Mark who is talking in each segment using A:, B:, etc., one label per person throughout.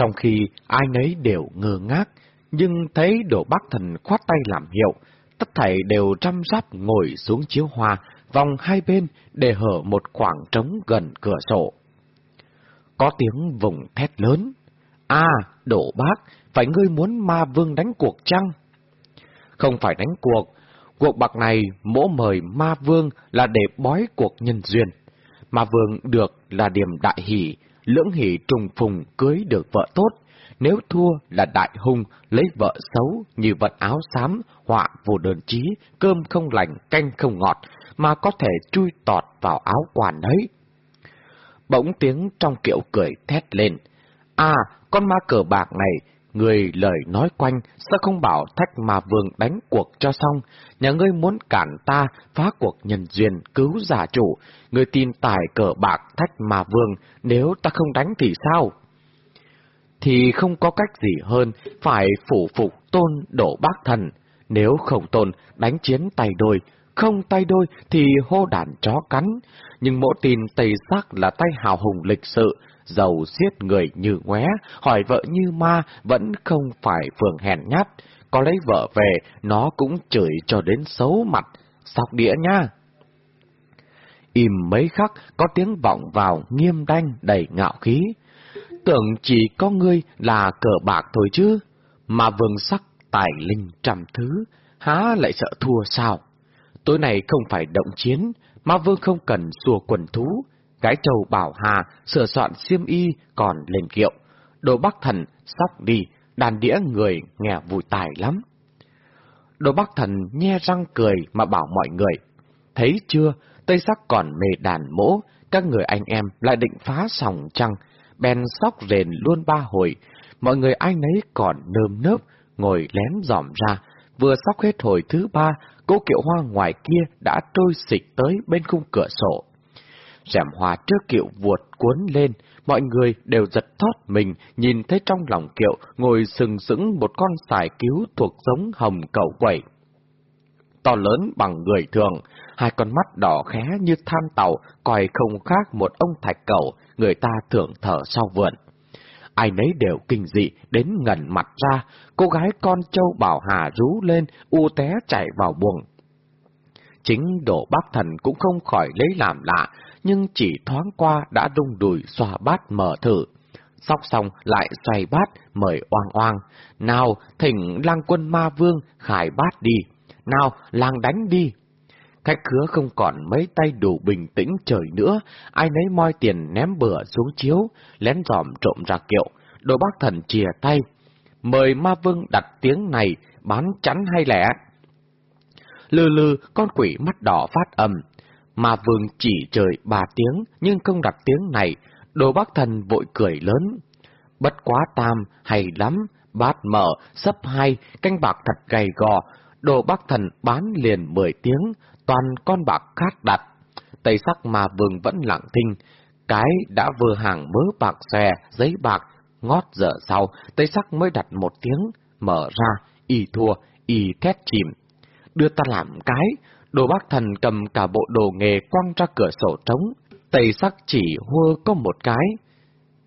A: Trong khi ai nấy đều ngơ ngác, nhưng thấy đồ bác thần khoát tay làm hiệu, tất thảy đều chăm sắp ngồi xuống chiếu hoa, vòng hai bên để hở một khoảng trống gần cửa sổ. Có tiếng vùng thét lớn. À, đổ bác, phải ngươi muốn ma vương đánh cuộc chăng? Không phải đánh cuộc, cuộc bạc này mỗ mời ma vương là để bói cuộc nhân duyên. Ma vương được là điểm đại hỷ, lưỡng hỷ trùng phùng cưới được vợ tốt, nếu thua là đại hung, lấy vợ xấu như vật áo xám, họa vô đơn trí, cơm không lành, canh không ngọt, mà có thể chui tọt vào áo quản ấy. Bỗng tiếng trong kiệu cười thét lên. À, con ma cờ bạc này, người lời nói quanh, sao không bảo thách mà vương đánh cuộc cho xong? Nhà ngươi muốn cản ta, phá cuộc nhân duyên, cứu giả chủ, người tin tài cờ bạc thách mà vương, nếu ta không đánh thì sao? Thì không có cách gì hơn, phải phủ phục tôn đổ bác thần. Nếu không tôn, đánh chiến tay đôi, không tay đôi thì hô đàn chó cắn, nhưng mỗi tin Tây Sắc là tay hào hùng lịch sự, giàu xiết người như ngoé, hỏi vợ như ma vẫn không phải phường hèn nhát, có lấy vợ về nó cũng chửi cho đến xấu mặt, sọc đĩa nha. Im mấy khắc có tiếng vọng vào nghiêm đanh đầy ngạo khí. Tưởng chỉ có ngươi là cờ bạc thôi chứ, mà vương sắc tài linh trăm thứ, há lại sợ thua sao? Tối nay không phải động chiến, Ma Vương không cần xùa quần thú. Gái trầu bảo hà, sửa soạn xiêm y, còn lên kiệu. Đồ Bắc Thần sóc đi, đàn đĩa người nghe vui tài lắm. Đồ Bắc Thần nhe răng cười mà bảo mọi người. Thấy chưa, Tây Sắc còn mê đàn mỗ, các người anh em lại định phá sòng trăng, bèn sóc rền luôn ba hồi. Mọi người anh ấy còn nơm nớp, ngồi lén dòm ra, vừa sóc hết hồi thứ ba, cô kiệu hoa ngoài kia đã trôi xịch tới bên khung cửa sổ. Rèm hoa trước kiệu vuột cuốn lên, mọi người đều giật thót mình, nhìn thấy trong lòng kiệu ngồi sừng sững một con sải cứu thuộc giống hồng cầu quẩy. To lớn bằng người thường, hai con mắt đỏ khé như than tàu, coi không khác một ông thạch cầu, người ta thưởng thở sau vườn ai nấy đều kinh dị đến ngẩn mặt ra, cô gái con châu Bảo Hà rú lên, u té chạy vào buồng. Chính đổ bác thần cũng không khỏi lấy làm lạ, nhưng chỉ thoáng qua đã rung đùi xoa bát mở thử. Sóc xong lại xoay bát, mời oang oang. Nào, thỉnh lang quân ma vương, khải bát đi. Nào, lang đánh đi. Khách khứa không còn mấy tay đủ bình tĩnh trời nữa, ai nấy moi tiền ném bừa xuống chiếu, lén dòm trộm ra kiệu. Đồ bác thần chìa tay. Mời ma vương đặt tiếng này, bán chắn hay lẻ. Lư lư, con quỷ mắt đỏ phát âm. Ma vương chỉ trời ba tiếng, nhưng không đặt tiếng này. Đồ bác thần vội cười lớn. Bất quá tam, hay lắm, bát mở, sấp hai, canh bạc thật gầy gò. Đồ bác thần bán liền mười tiếng, toàn con bạc khát đặt. Tây sắc mà vương vẫn lặng thinh, cái đã vừa hàng mớ bạc xòe, giấy bạc, ngót giờ sau, Tây sắc mới đặt một tiếng, mở ra, y thua, y thét chìm. Đưa ta làm cái, đồ bác thần cầm cả bộ đồ nghề quăng ra cửa sổ trống, Tây sắc chỉ hua có một cái,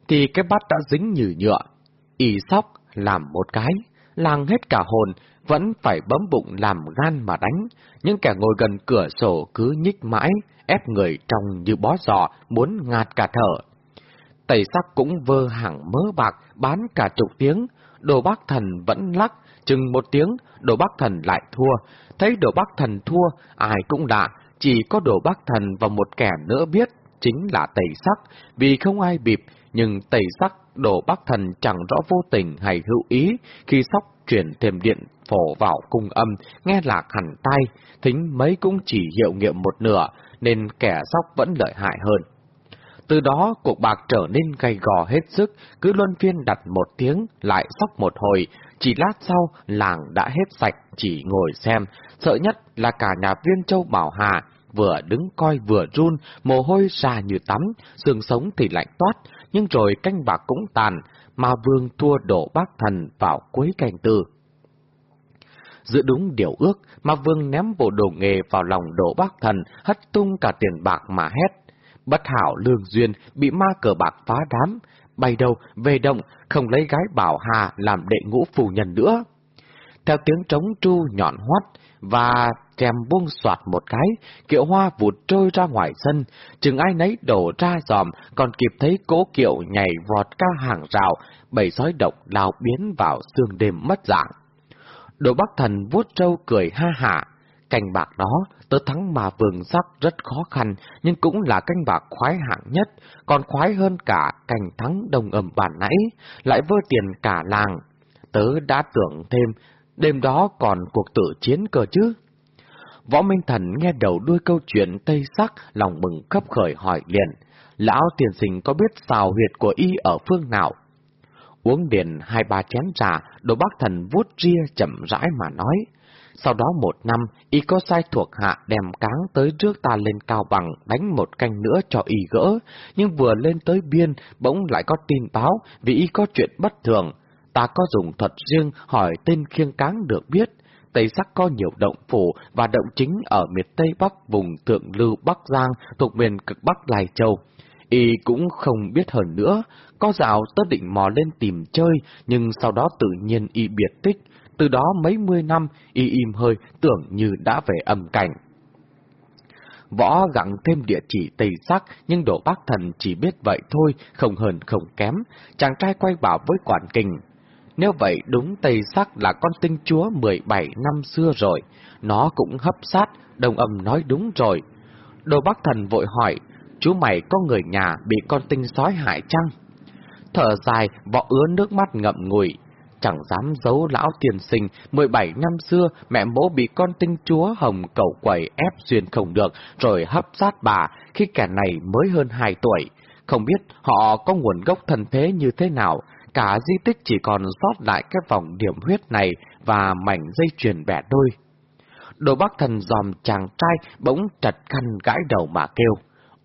A: thì cái bát đã dính như nhựa. Y sóc làm một cái, làng hết cả hồn, vẫn phải bấm bụng làm gan mà đánh, những kẻ ngồi gần cửa sổ cứ nhích mãi, ép người trong như bó giò, muốn ngạt cả thở. Tẩy sắc cũng vơ hàng mớ bạc, bán cả chục tiếng, đồ bác thần vẫn lắc, chừng một tiếng, đồ bác thần lại thua. Thấy đồ bác thần thua, ai cũng lạ, chỉ có đồ bác thần và một kẻ nữa biết, chính là tẩy sắc, vì không ai bịp, nhưng tẩy sắc đồ bác thần chẳng rõ vô tình hay hữu ý, khi sóc truyền thêm điện phổ vào cung âm, nghe lạc hẳn tay, thính mấy cũng chỉ hiệu nghiệm một nửa, nên kẻ sóc vẫn lợi hại hơn. Từ đó, cuộc bạc trở nên gay gò hết sức, cứ luân phiên đặt một tiếng, lại sóc một hồi, chỉ lát sau, làng đã hết sạch, chỉ ngồi xem, sợ nhất là cả nhà viên châu Bảo Hà, vừa đứng coi vừa run, mồ hôi ra như tắm, xương sống thì lạnh toát, nhưng rồi canh bạc cũng tàn, mà vương thua đổ bác thần vào cuối canh tư. Giữ đúng điều ước, mà vương ném bộ đồ nghề vào lòng đổ bác thần, hất tung cả tiền bạc mà hét. Bất hảo lương duyên, bị ma cờ bạc phá đám, bay đâu, về động, không lấy gái bảo hà làm đệ ngũ phù nhân nữa. Theo tiếng trống tru nhọn hoắt, và kèm buông soạt một cái, kiệu hoa vụt trôi ra ngoài sân, chừng ai nấy đổ ra dòm, còn kịp thấy cố kiệu nhảy vọt ca hàng rào, bầy sói độc lao biến vào sương đêm mất dạng. Đồ Bắc Thần vuốt trâu cười ha hả, canh bạc đó, tớ thắng mà vườn sắc rất khó khăn, nhưng cũng là canh bạc khoái hạng nhất, còn khoái hơn cả canh thắng đồng ẩm bản nãy, lại vơ tiền cả làng. Tớ đã tưởng thêm, đêm đó còn cuộc tử chiến cơ chứ. Võ Minh Thần nghe đầu đuôi câu chuyện Tây Sắc, lòng mừng khấp khởi hỏi liền, lão tiền sinh có biết xào huyệt của y ở phương nào? Uống điện hai ba chén trà, đồ bác thần vuốt ria chậm rãi mà nói. Sau đó một năm, y có sai thuộc hạ đem cáng tới trước ta lên cao bằng, đánh một canh nữa cho y gỡ, nhưng vừa lên tới biên, bỗng lại có tin báo vì y có chuyện bất thường. Ta có dùng thuật riêng hỏi tên khiêng cáng được biết. Tây Sắc có nhiều động phủ và động chính ở miền Tây Bắc vùng Thượng Lưu Bắc Giang thuộc miền cực Bắc Lai Châu. Y cũng không biết hơn nữa, có dạo tớ định mò lên tìm chơi, nhưng sau đó tự nhiên y biệt tích, từ đó mấy mươi năm y im hơi tưởng như đã về âm cảnh. Võ gặng thêm địa chỉ Tây Sắc, nhưng đổ bác thần chỉ biết vậy thôi, không hơn không kém. Chàng trai quay bảo với quản kình. Nếu vậy đúng Tây Sắc là con tinh chúa 17 năm xưa rồi, nó cũng hấp sát, đồng âm nói đúng rồi. Đồ bác thần vội hỏi, chú mày có người nhà bị con tinh sói hại chăng? Thở dài, võ ứa nước mắt ngậm ngùi, chẳng dám giấu lão tiền sinh, 17 năm xưa mẹ bố bị con tinh chúa hồng cầu quẩy ép duyên không được, rồi hấp sát bà, khi kẻ này mới hơn 2 tuổi. Không biết họ có nguồn gốc thần thế như thế nào, cả di tích chỉ còn sót lại cái vòng điểm huyết này và mảnh dây chuyền bẻ đôi. Đồ bác thần dòm chàng trai bỗng trật khăn gãi đầu mà kêu.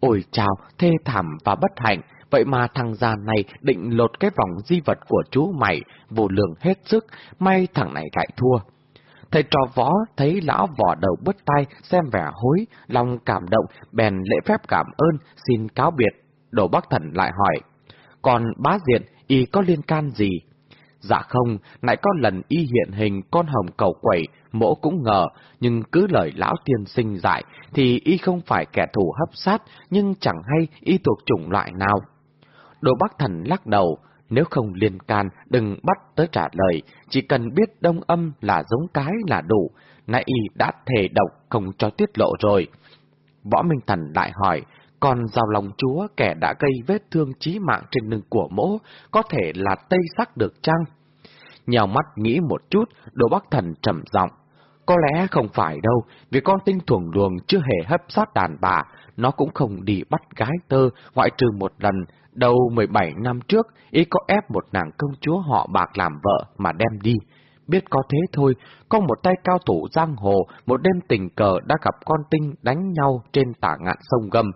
A: Ôi chào, thê thảm và bất hạnh, vậy mà thằng già này định lột cái vòng di vật của chú mày, vô lường hết sức, may thằng này lại thua. Thầy trò võ thấy lão vỏ đầu bứt tay, xem vẻ hối, lòng cảm động, bèn lễ phép cảm ơn, xin cáo biệt. Đồ Bắc Thần lại hỏi, còn bá diện, y có liên can gì? Dạ không, lại có lần y hiện hình con hồng cầu quẩy, mỗ cũng ngờ, nhưng cứ lời lão tiên sinh dạy, thì y không phải kẻ thù hấp sát, nhưng chẳng hay y thuộc chủng loại nào. Đồ Bắc Thần lắc đầu, nếu không liên can, đừng bắt tới trả lời, chỉ cần biết đông âm là giống cái là đủ, nãy y đã thề độc không cho tiết lộ rồi. Võ Minh Thần lại hỏi, còn rào lòng chúa kẻ đã gây vết thương chí mạng trên lưng của mỗ, có thể là tây sắc được chăng? Nhào mắt nghĩ một chút, đồ bắc thần trầm giọng Có lẽ không phải đâu, vì con tinh thuồng luồng chưa hề hấp sát đàn bà, nó cũng không đi bắt gái tơ, ngoại trừ một lần, đầu 17 năm trước, y có ép một nàng công chúa họ bạc làm vợ mà đem đi. Biết có thế thôi, có một tay cao thủ giang hồ, một đêm tình cờ đã gặp con tinh đánh nhau trên tả ngạn sông gầm.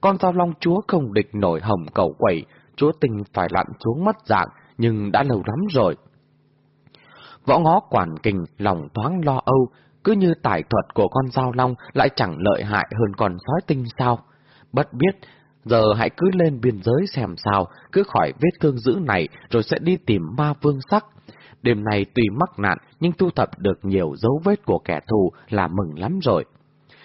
A: Con giao long chúa không địch nổi hồng cầu quẩy, chúa tinh phải lặn xuống mất dạng, nhưng đã lâu lắm rồi. Võ ngó quản kình, lòng thoáng lo âu, cứ như tài thuật của con dao long lại chẳng lợi hại hơn con sói tinh sao. Bất biết, giờ hãy cứ lên biên giới xem sao, cứ khỏi vết thương dữ này rồi sẽ đi tìm ma vương sắc. Đêm này tuy mắc nạn nhưng thu thập được nhiều dấu vết của kẻ thù là mừng lắm rồi.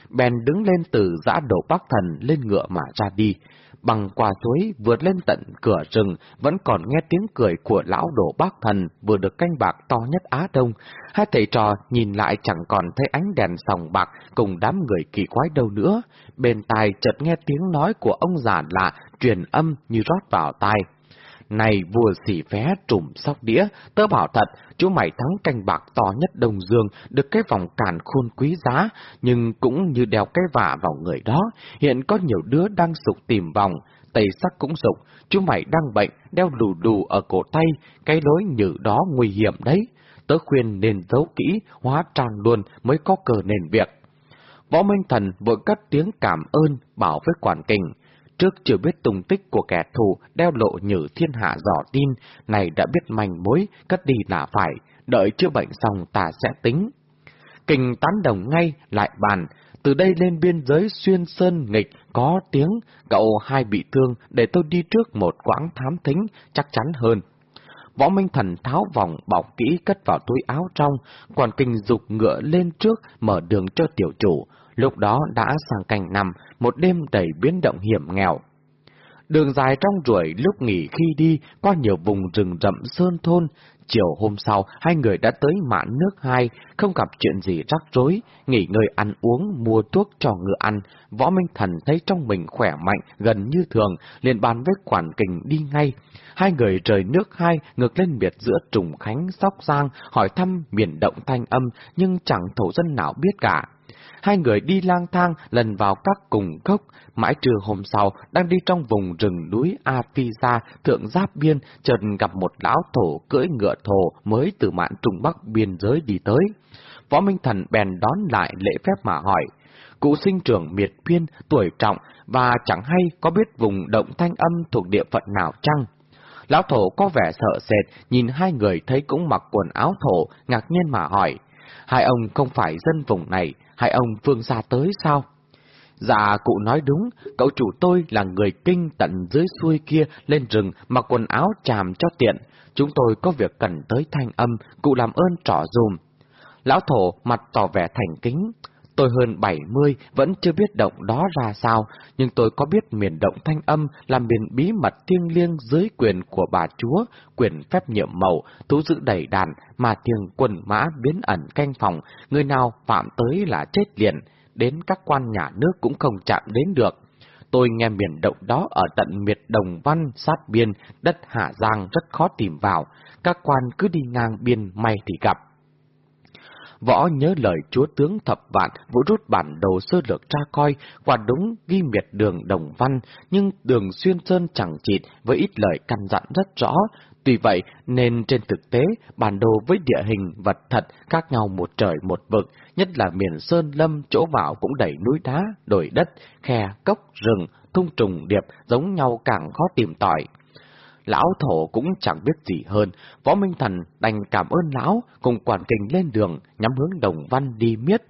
A: Bèn đứng lên từ giã đổ bắc thần lên ngựa mà ra đi, bằng qua suối vượt lên tận cửa rừng, vẫn còn nghe tiếng cười của lão đổ bác thần vừa được canh bạc to nhất Á Đông. Hai thầy trò nhìn lại chẳng còn thấy ánh đèn sòng bạc cùng đám người kỳ quái đâu nữa. Bên tai chợt nghe tiếng nói của ông già lạ truyền âm như rót vào tai. Này vua xỉ phé trùm sóc đĩa, tớ bảo thật, chú mày thắng canh bạc to nhất Đông Dương, được cái vòng càn khôn quý giá, nhưng cũng như đeo cái vả vào người đó. Hiện có nhiều đứa đang sục tìm vòng, tây sắc cũng sục, chú mày đang bệnh, đeo lù đù ở cổ tay, cái lối nhử đó nguy hiểm đấy. Tớ khuyên nên giấu kỹ, hóa tràn luôn mới có cờ nền việc. Võ Minh Thần vội cất tiếng cảm ơn, bảo với quản kình trước chưa biết tung tích của kẻ thù đeo lộ nhử thiên hạ dò tin, này đã biết manh mối, cất đi là phải, đợi chữa bệnh xong ta sẽ tính. Kình tán đồng ngay, lại bàn, từ đây lên biên giới xuyên sơn nghịch, có tiếng, cậu hai bị thương, để tôi đi trước một quãng thám thính, chắc chắn hơn. Võ Minh Thần tháo vòng bọc kỹ cất vào túi áo trong, còn kinh dục ngựa lên trước mở đường cho tiểu chủ. Lúc đó đã sang cành nằm, một đêm đầy biến động hiểm nghèo. Đường dài trong ruồi lúc nghỉ khi đi qua nhiều vùng rừng rậm sơn thôn, Chiều hôm sau, hai người đã tới mạn nước hai, không gặp chuyện gì rắc rối, nghỉ ngơi ăn uống, mua thuốc cho ngựa ăn. Võ Minh Thần thấy trong mình khỏe mạnh, gần như thường, liền bàn với quản kình đi ngay. Hai người rời nước hai, ngược lên biệt giữa Trùng Khánh, Sóc Giang, hỏi thăm miền động thanh âm, nhưng chẳng thổ dân nào biết cả. Hai người đi lang thang lần vào các cùng cốc, mãi trưa hôm sau, đang đi trong vùng rừng núi Afisa thượng giáp biên, chợt gặp một lão thổ cưỡi ngựa thổ mới từ mạn trung bắc biên giới đi tới. Võ Minh Thần bèn đón lại lễ phép mà hỏi, cụ sinh trưởng miệt biên, tuổi trọng, và chẳng hay có biết vùng động thanh âm thuộc địa phận nào chăng? Lão thổ có vẻ sợ sệt, nhìn hai người thấy cũng mặc quần áo thổ, ngạc nhiên mà hỏi, hai ông không phải dân vùng này, hai ông phương xa tới sao? Dạ, cụ nói đúng, cậu chủ tôi là người kinh tận dưới xuôi kia lên rừng mà quần áo chàm cho tiện. Chúng tôi có việc cần tới thanh âm, cụ làm ơn trỏ dùm. Lão thổ mặt tỏ vẻ thành kính. Tôi hơn 70, vẫn chưa biết động đó ra sao, nhưng tôi có biết miền động thanh âm là miền bí mật thiêng liêng dưới quyền của bà chúa, quyền phép nhiệm màu, thú giữ đầy đàn, mà thiêng quần mã biến ẩn canh phòng, người nào phạm tới là chết liền đến các quan nhà nước cũng không chạm đến được. Tôi nghe miền động đó ở tận miệt Đồng Văn, sát biên, đất Hạ Giang rất khó tìm vào, các quan cứ đi ngang biên may thì gặp. Võ nhớ lời chúa tướng thập vạn, vũ rút bản đồ sơ lược tra coi, quả đúng ghi miệt đường Đồng Văn, nhưng đường xuyên sơn chẳng chịt với ít lời căn dặn rất rõ, Tuy vậy, nên trên thực tế, bản đồ với địa hình vật thật khác nhau một trời một vực, nhất là miền Sơn Lâm chỗ vào cũng đầy núi đá, đồi đất, khe, cốc, rừng, thung trùng điệp giống nhau càng khó tìm tỏi. Lão thổ cũng chẳng biết gì hơn, Võ Minh Thần đành cảm ơn lão, cùng quản kình lên đường, nhắm hướng Đồng Văn đi miết.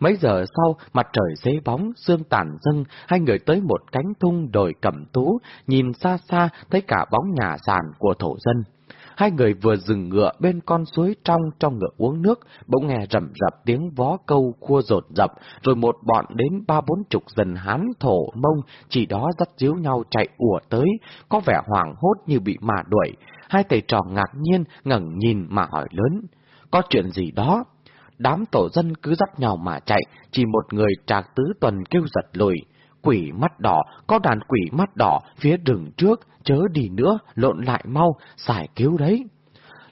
A: Mấy giờ sau, mặt trời dế bóng, sương tàn dâng, hai người tới một cánh thung đồi cẩm tú, nhìn xa xa thấy cả bóng nhà sàn của thổ dân. Hai người vừa dừng ngựa bên con suối trong cho ngựa uống nước, bỗng nghe rầm rập tiếng vó câu khua rột rập, rồi một bọn đến ba bốn chục dần hán thổ mông, chỉ đó dắt díu nhau chạy ùa tới, có vẻ hoảng hốt như bị mà đuổi. Hai thầy trò ngạc nhiên, ngẩng nhìn mà hỏi lớn. Có chuyện gì đó? Đám tổ dân cứ dắt nhau mà chạy, chỉ một người trạc tứ tuần kêu giật lùi. Quỷ mắt đỏ, có đàn quỷ mắt đỏ phía rừng trước, chớ đi nữa, lộn lại mau, xài cứu đấy.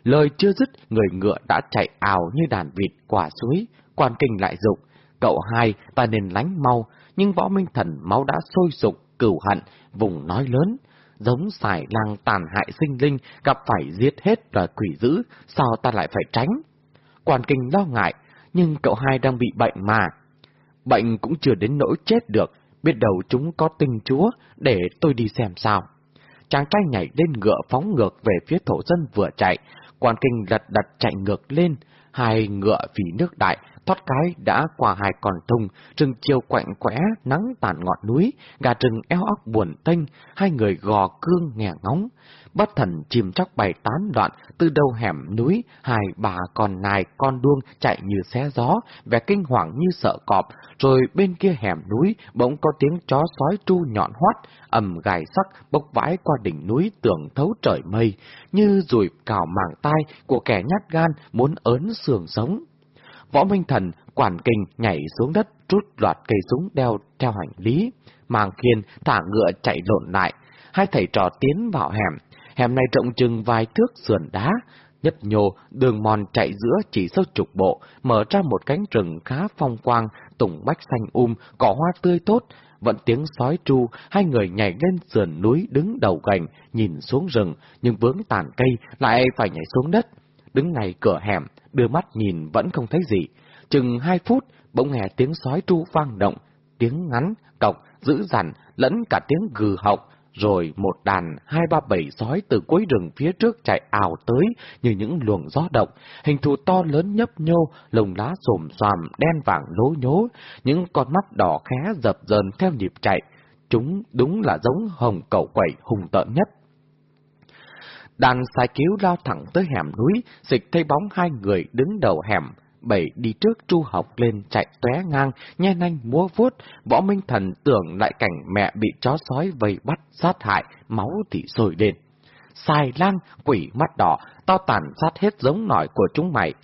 A: Lời chưa dứt, người ngựa đã chạy ảo như đàn vịt quả suối, quan kinh lại dục Cậu hai, ta nên lánh mau, nhưng võ minh thần máu đã sôi sục, cửu hận, vùng nói lớn. Giống xài lang tàn hại sinh linh, gặp phải giết hết loài quỷ dữ, sao ta lại phải tránh? Quan kinh lo ngại, nhưng cậu hai đang bị bệnh mà. Bệnh cũng chưa đến nỗi chết được, biết đầu chúng có tinh chúa, để tôi đi xem sao. Chàng trai nhảy lên ngựa phóng ngược về phía thổ dân vừa chạy, quan kinh lật đật chạy ngược lên, hai ngựa phỉ nước đại, thoát cái đã qua hai con thùng, rừng chiều quạnh quẽ, nắng tàn ngọn núi, gà rừng eo óc buồn tênh, hai người gò cương nghe ngóng. Bất thần chìm chóc bày tán đoạn, từ đầu hẻm núi, hai bà con nài con đuông chạy như xé gió, vẻ kinh hoàng như sợ cọp, rồi bên kia hẻm núi bỗng có tiếng chó sói tru nhọn hoắt, ầm gài sắc bốc vãi qua đỉnh núi tưởng thấu trời mây, như rùi cào màng tai của kẻ nhát gan muốn ớn sườn sống. Võ Minh Thần quản kinh nhảy xuống đất rút loạt cây súng đeo theo hành lý, mang khiên thả ngựa chạy lộn lại. Hai thầy trò tiến vào hẻm, hẻm này rộng chừng vài thước sườn đá, nhấp nhô, đường mòn chạy giữa chỉ sâu chục bộ, mở ra một cánh rừng khá phong quang, tùng bách xanh um, cỏ hoa tươi tốt, vẫn tiếng sói tru, hai người nhảy lên sườn núi đứng đầu gành, nhìn xuống rừng, nhưng vướng tàn cây lại phải nhảy xuống đất. Đứng ngay cửa hẻm, đưa mắt nhìn vẫn không thấy gì. Chừng hai phút, bỗng nghe tiếng sói tru vang động, tiếng ngắn, cọc, dữ dằn, lẫn cả tiếng gừ học, rồi một đàn hai ba bảy sói từ cuối rừng phía trước chạy ảo tới như những luồng gió động, hình thù to lớn nhấp nhô, lồng lá xồm xoàm, đen vàng lố nhố, những con mắt đỏ khé dập dờn theo nhịp chạy. Chúng đúng là giống hồng cầu quẩy hùng tợn nhất. Đàn sai cứu lao thẳng tới hẻm núi, dịch thấy bóng hai người đứng đầu hẻm, bảy đi trước chu học lên chạy tóe ngang, nhe nanh múa vuốt, võ minh thần tưởng lại cảnh mẹ bị chó sói vây bắt sát hại, máu thì sôi lên. Sai lang, quỷ mắt đỏ, tao tàn sát hết giống nổi của chúng mày.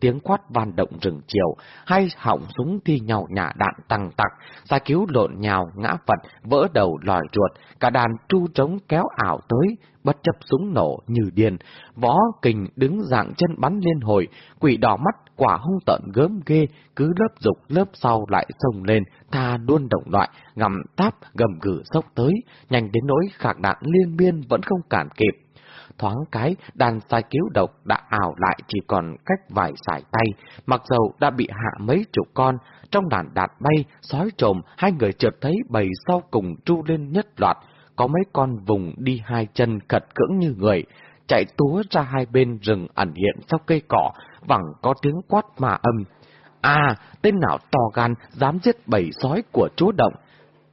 A: Tiếng quát van động rừng chiều, hai họng súng thi nhau nhả đạn tăng tặc, xa cứu lộn nhào, ngã vật, vỡ đầu lòi ruột, cả đàn tru trống kéo ảo tới, bất chấp súng nổ như điên. Võ kình đứng dạng chân bắn liên hồi, quỷ đỏ mắt quả hung tợn gớm ghê, cứ lớp dục lớp sau lại sông lên, tha luôn động loại, ngầm táp, gầm gử sốc tới, nhanh đến nỗi khạc đạn liên biên vẫn không cản kịp. Thoáng cái, đàn sai cứu độc đã ảo lại chỉ còn cách vài sải tay, mặc dầu đã bị hạ mấy chục con, trong đàn đạt bay, sói trồm, hai người chợt thấy bầy sau cùng tru lên nhất loạt, có mấy con vùng đi hai chân cật cưỡng như người, chạy túa ra hai bên rừng ẩn hiện sau cây cỏ, vẳng có tiếng quát mà âm. À, tên nào to gan dám giết bầy sói của chúa động.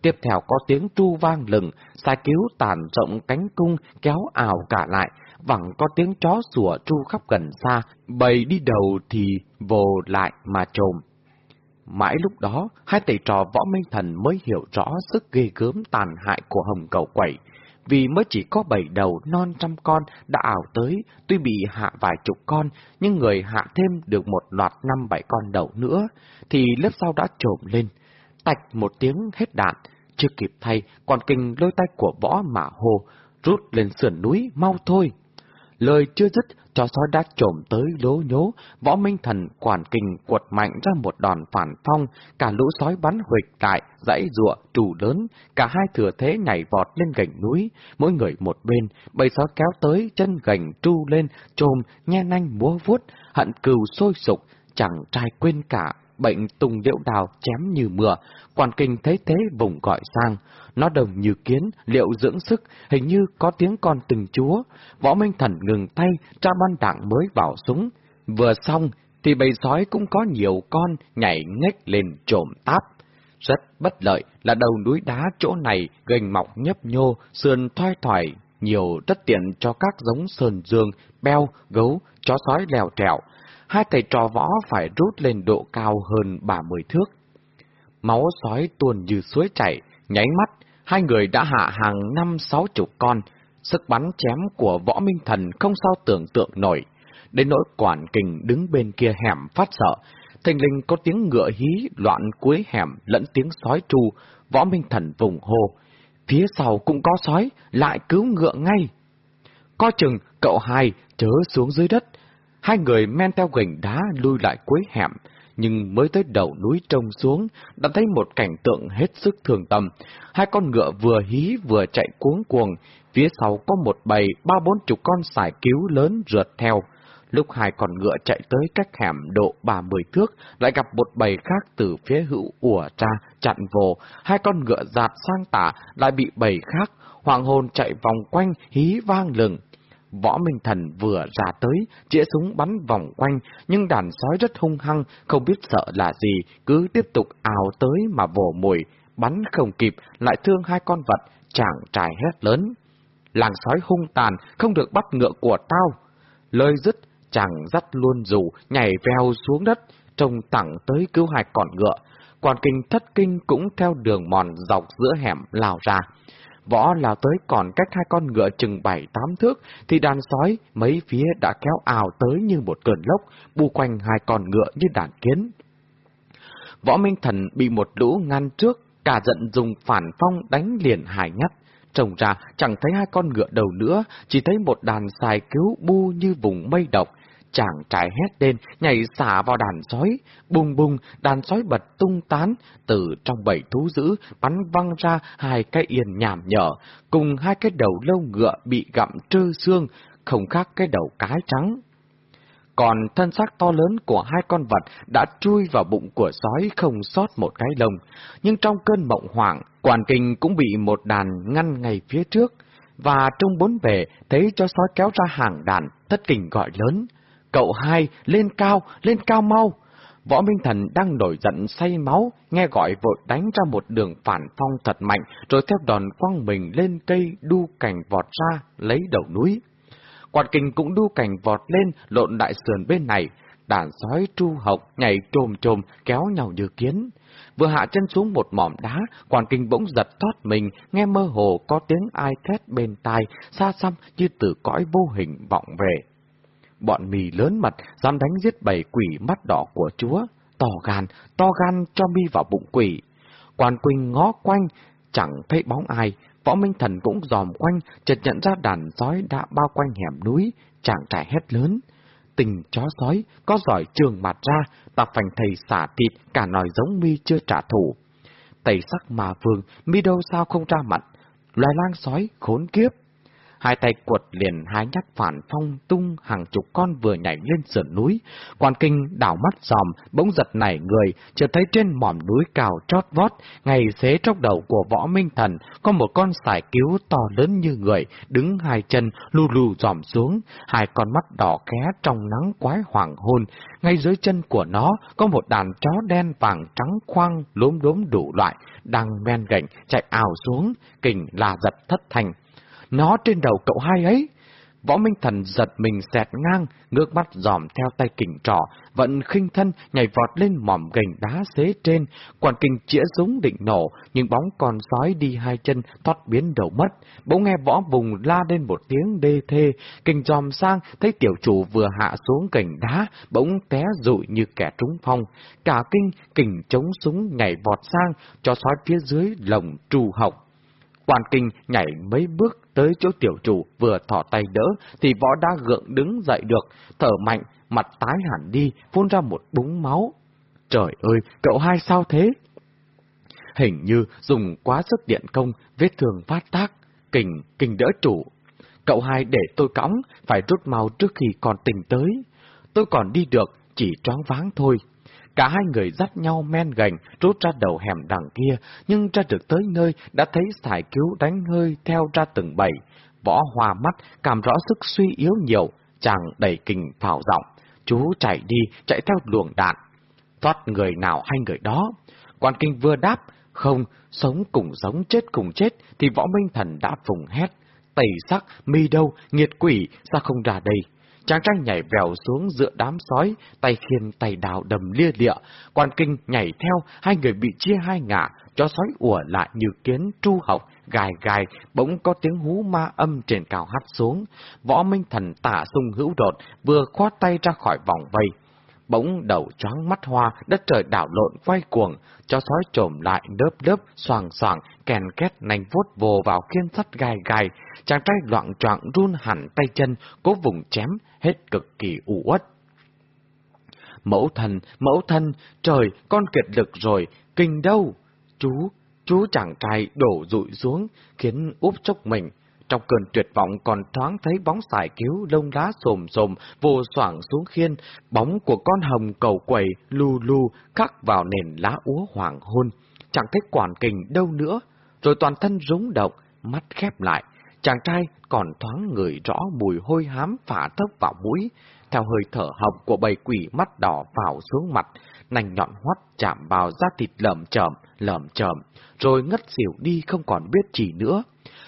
A: Tiếp theo có tiếng tru vang lừng, sai cứu tàn rộng cánh cung kéo ảo cả lại, vẳng có tiếng chó sủa tru khắp gần xa, bầy đi đầu thì vồ lại mà trồm. Mãi lúc đó, hai thầy trò võ minh thần mới hiểu rõ sức ghê gớm tàn hại của hồng cầu quẩy. Vì mới chỉ có bảy đầu non trăm con đã ảo tới, tuy bị hạ vài chục con, nhưng người hạ thêm được một loạt năm bảy con đầu nữa, thì lớp sau đã trộm lên. Tạch một tiếng hết đạn, chưa kịp thay, còn kinh lôi tay của võ mà hồ, rút lên sườn núi, mau thôi. Lời chưa dứt, chó sói đã trộm tới lố nhố, võ minh thần quản kình quật mạnh ra một đòn phản phong, cả lũ sói bắn huỵch tại, dãy ruộng, trù lớn, cả hai thừa thế nhảy vọt lên gành núi, mỗi người một bên, bầy sói kéo tới, chân gành tru lên, trồm, nhe nanh múa vuốt, hận cừu sôi sục, chẳng trai quên cả bệnh tùng liễu đào chém như mưa, quan kinh thấy thế vùng gọi sang. Nó đồng như kiến, liệu dưỡng sức, hình như có tiếng con từng chúa. Võ Minh Thần ngừng tay, tra ban đảng mới vào súng. Vừa xong, thì bầy sói cũng có nhiều con nhảy nhếch lên trộm táp. Rất bất lợi là đầu núi đá chỗ này gành mọc nhấp nhô, sườn thoai thoải, nhiều rất tiện cho các giống sườn dương, beo, gấu, chó sói lèo trèo hai thầy trò võ phải rút lên độ cao hơn ba mươi thước. Máu sói tuôn như suối chảy, nháy mắt, hai người đã hạ hàng năm sáu chục con, sức bắn chém của võ minh thần không sao tưởng tượng nổi. Đến nỗi quản kình đứng bên kia hẻm phát sợ, thình linh có tiếng ngựa hí loạn cuối hẻm lẫn tiếng sói tru, võ minh thần vùng hô. Phía sau cũng có sói, lại cứu ngựa ngay. Coi chừng, cậu hai, chớ xuống dưới đất, Hai người men theo gành đá lui lại cuối hẻm, nhưng mới tới đầu núi trông xuống, đã thấy một cảnh tượng hết sức thường tâm. Hai con ngựa vừa hí vừa chạy cuống cuồng, phía sau có một bầy ba bốn chục con sải cứu lớn rượt theo. Lúc hai con ngựa chạy tới cách hẻm độ ba mươi thước, lại gặp một bầy khác từ phía hữu ùa ra, chặn vồ. Hai con ngựa giạt sang tả, lại bị bầy khác, hoàng hồn chạy vòng quanh, hí vang lừng. Võ Minh Thần vừa ra tới, chĩa súng bắn vòng quanh, nhưng đàn sói rất hung hăng, không biết sợ là gì, cứ tiếp tục ào tới mà vồ mùi, bắn không kịp, lại thương hai con vật, chàng trài hét lớn. Làng sói hung tàn, không được bắt ngựa của tao. Lời dứt, chàng dắt luôn dù, nhảy veo xuống đất, trông thẳng tới cứu hai con ngựa. Quan kinh thất kinh cũng theo đường mòn dọc giữa hẻm lao ra. Võ lao tới còn cách hai con ngựa chừng bảy tám thước, thì đàn sói mấy phía đã kéo ào tới như một cơn lốc, bu quanh hai con ngựa như đàn kiến. Võ Minh Thần bị một lũ ngăn trước, cả giận dùng phản phong đánh liền hải nhát. Trông ra chẳng thấy hai con ngựa đầu nữa, chỉ thấy một đàn xài cứu bu như vùng mây độc, chàng trai hét lên, nhảy xả vào đàn sói, bùng bùng, đàn sói bật tung tán, từ trong bảy thú dữ bắn văng ra hai cái yên nhảm nhở, cùng hai cái đầu lâu ngựa bị gặm trơ xương, không khác cái đầu cái trắng. còn thân xác to lớn của hai con vật đã chui vào bụng của sói không sót một cái lông. Nhưng trong cơn mộng hoảng, quản kinh cũng bị một đàn ngăn ngay phía trước, và trong bốn bề thấy cho sói kéo ra hàng đàn, thất kinh gọi lớn. Cậu hai, lên cao, lên cao mau! Võ Minh Thần đang nổi giận say máu, nghe gọi vội đánh ra một đường phản phong thật mạnh, rồi theo đòn quăng mình lên cây đu cảnh vọt ra, lấy đầu núi. Quạt kinh cũng đu cảnh vọt lên, lộn đại sườn bên này, đàn sói tru hộc nhảy trồm trồm kéo nhau như kiến. Vừa hạ chân xuống một mỏm đá, quản kinh bỗng giật thoát mình, nghe mơ hồ có tiếng ai thét bên tai, xa xăm như từ cõi vô hình vọng về. Bọn mì lớn mật, dám đánh giết bảy quỷ mắt đỏ của chúa, to gan, to gan cho mi vào bụng quỷ. Quan Quỳnh ngó quanh, chẳng thấy bóng ai, Võ Minh Thần cũng dòm quanh, chợt nhận ra đàn sói đã bao quanh hẻm núi, chàng trải hét lớn. Tình chó sói, có giỏi trường mặt ra, ta phành thầy xả thịt, cả nòi giống mi chưa trả thù. Tẩy sắc mà vương, mi đâu sao không ra mặt, loài lang sói, khốn kiếp. Hai tay quật liền hai nhát phản phong tung hàng chục con vừa nhảy lên sườn núi. Quan kinh đảo mắt dòm, bỗng giật nảy người, chợt thấy trên mỏm núi cao chót vót, ngày xế trong đầu của võ minh thần, có một con sải cứu to lớn như người, đứng hai chân, lù lù dòm xuống, hai con mắt đỏ ké trong nắng quái hoàng hôn. Ngay dưới chân của nó có một đàn chó đen vàng trắng khoang lốm đốm đủ loại, đang men gạnh chạy ảo xuống, kình là giật thất thành nó trên đầu cậu hai ấy. Võ Minh Thần giật mình xẹt ngang, ngước mắt dòm theo tay kình trỏ, vẫn khinh thân nhảy vọt lên mỏm gành đá xế trên, quản kình chĩa súng định nổ, nhưng bóng còn sói đi hai chân thoát biến đầu mất. Bỗng nghe võ vùng la lên một tiếng đê thê, kình dòm sang thấy tiểu chủ vừa hạ xuống gành đá, bỗng té rụi như kẻ trúng phong. Cả kinh kình chống súng nhảy vọt sang, cho sói phía dưới lồng trù học. Quan kinh nhảy mấy bước tới chỗ tiểu chủ vừa thỏ tay đỡ thì võ đã gượng đứng dậy được, thở mạnh, mặt tái hẳn đi, phun ra một búng máu. Trời ơi, cậu hai sao thế? Hình như dùng quá sức điện công, vết thương phát tác, kình, kình đỡ chủ. Cậu hai để tôi cõng, phải rút máu trước khi còn tỉnh tới. Tôi còn đi được, chỉ choáng váng thôi. Cả hai người dắt nhau men gành, rút ra đầu hẻm đằng kia, nhưng ra được tới nơi đã thấy sải cứu đánh hơi theo ra từng bầy. Võ hòa mắt, cảm rõ sức suy yếu nhiều, chàng đầy kình phào giọng. Chú chạy đi, chạy theo luồng đạn. Thoát người nào hay người đó. Quan kinh vừa đáp, không, sống cùng sống chết cùng chết, thì võ minh thần đã phùng hét. Tẩy sắc, mi đâu, nghiệt quỷ, sao không ra đây? Chàng trai nhảy vèo xuống giữa đám sói, tay khiên tay đào đầm lia lịa. Quan kinh nhảy theo, hai người bị chia hai ngả, cho sói ủa lại như kiến tru học, gài gài, bỗng có tiếng hú ma âm trên cao hắt xuống. Võ Minh Thần tả sung hữu đột, vừa khoát tay ra khỏi vòng vây. Bỗng đầu choáng mắt hoa, đất trời đảo lộn quay cuồng, cho sói trồm lại đớp đớp, xoàng xoàng, kèn két nành vuốt vồ vào khiên sắt gai gai. Chàng trai loạn trọng run hẳn tay chân, cố vùng chém, hết cực kỳ u uất. Mẫu thần, mẫu thân, trời, con kiệt lực rồi, kinh đâu? Chú, chú chàng trai đổ rụi xuống, khiến úp chốc mình. Trong cơn tuyệt vọng còn thoáng thấy bóng xài cứu lông lá xồm xồm, vô soảng xuống khiên, bóng của con hồng cầu quẩy, lu lu, khắc vào nền lá úa hoàng hôn. Chẳng thấy quản kình đâu nữa, rồi toàn thân rúng động, mắt khép lại. Chàng trai còn thoáng ngửi rõ mùi hôi hám phả thốc vào mũi, theo hơi thở hồng của bầy quỷ mắt đỏ vào xuống mặt, nành nhọn hoắt chạm vào da thịt lởm chởm, lởm chởm, rồi ngất xỉu đi không còn biết gì nữa.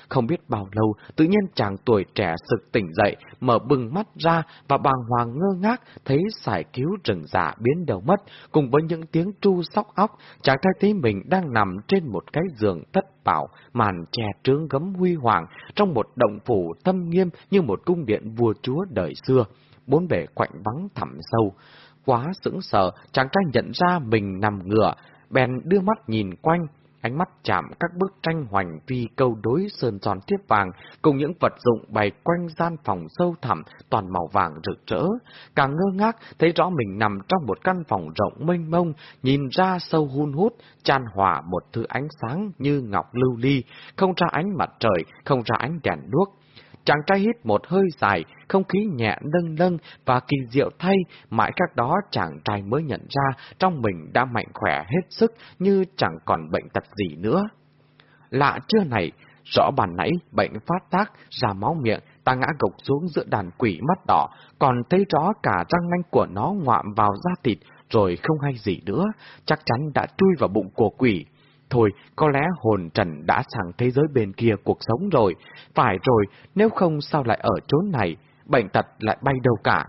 A: Không biết bao lâu, tự nhiên chàng tuổi trẻ sực tỉnh dậy, mở bừng mắt ra và bàng hoàng ngơ ngác, thấy sải cứu rừng giả biến đầu mất, cùng với những tiếng tru sóc óc, chàng thấy thấy mình đang nằm trên một cái giường thất bảo, màn che trướng gấm huy hoàng, trong một động phủ tâm nghiêm như một cung điện vua chúa đời xưa, bốn bề quạnh vắng thẳm sâu. Quá sững sờ, chàng trai nhận ra mình nằm ngựa, bèn đưa mắt nhìn quanh, ánh mắt chạm các bức tranh hoành phi câu đối sơn tròn tiếp vàng, cùng những vật dụng bày quanh gian phòng sâu thẳm, toàn màu vàng rực rỡ. Càng ngơ ngác, thấy rõ mình nằm trong một căn phòng rộng mênh mông, nhìn ra sâu hun hút, chan hòa một thứ ánh sáng như ngọc lưu ly, không ra ánh mặt trời, không ra ánh đèn đuốc chàng trai hít một hơi dài, không khí nhẹ nâng nâng và kỳ diệu thay, mãi các đó chàng trai mới nhận ra trong mình đã mạnh khỏe hết sức như chẳng còn bệnh tật gì nữa. Lạ chưa này, rõ bàn nãy bệnh phát tác, ra máu miệng, ta ngã gục xuống giữa đàn quỷ mắt đỏ, còn thấy rõ cả răng nanh của nó ngoạm vào da thịt, rồi không hay gì nữa, chắc chắn đã chui vào bụng của quỷ. Thôi, có lẽ hồn trần đã sang thế giới bên kia cuộc sống rồi. Phải rồi, nếu không sao lại ở chốn này, bệnh tật lại bay đâu cả.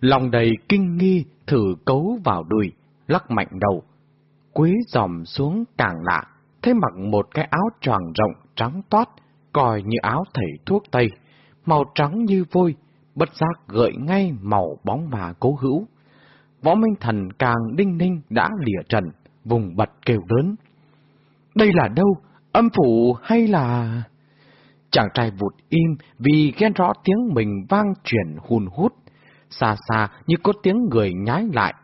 A: Lòng đầy kinh nghi, thử cấu vào đùi, lắc mạnh đầu. Quý dòm xuống càng lạ, thấy mặc một cái áo tròn rộng, trắng toát, coi như áo thầy thuốc Tây, màu trắng như vôi, bất giác gợi ngay màu bóng mà cố hữu. Võ Minh Thần càng đinh ninh đã lìa trần, vùng bật kêu lớn. Đây là đâu? Âm phủ hay là... Chàng trai vụt im vì ghen rõ tiếng mình vang chuyển hùn hút. Xa xa như có tiếng người nhái lại.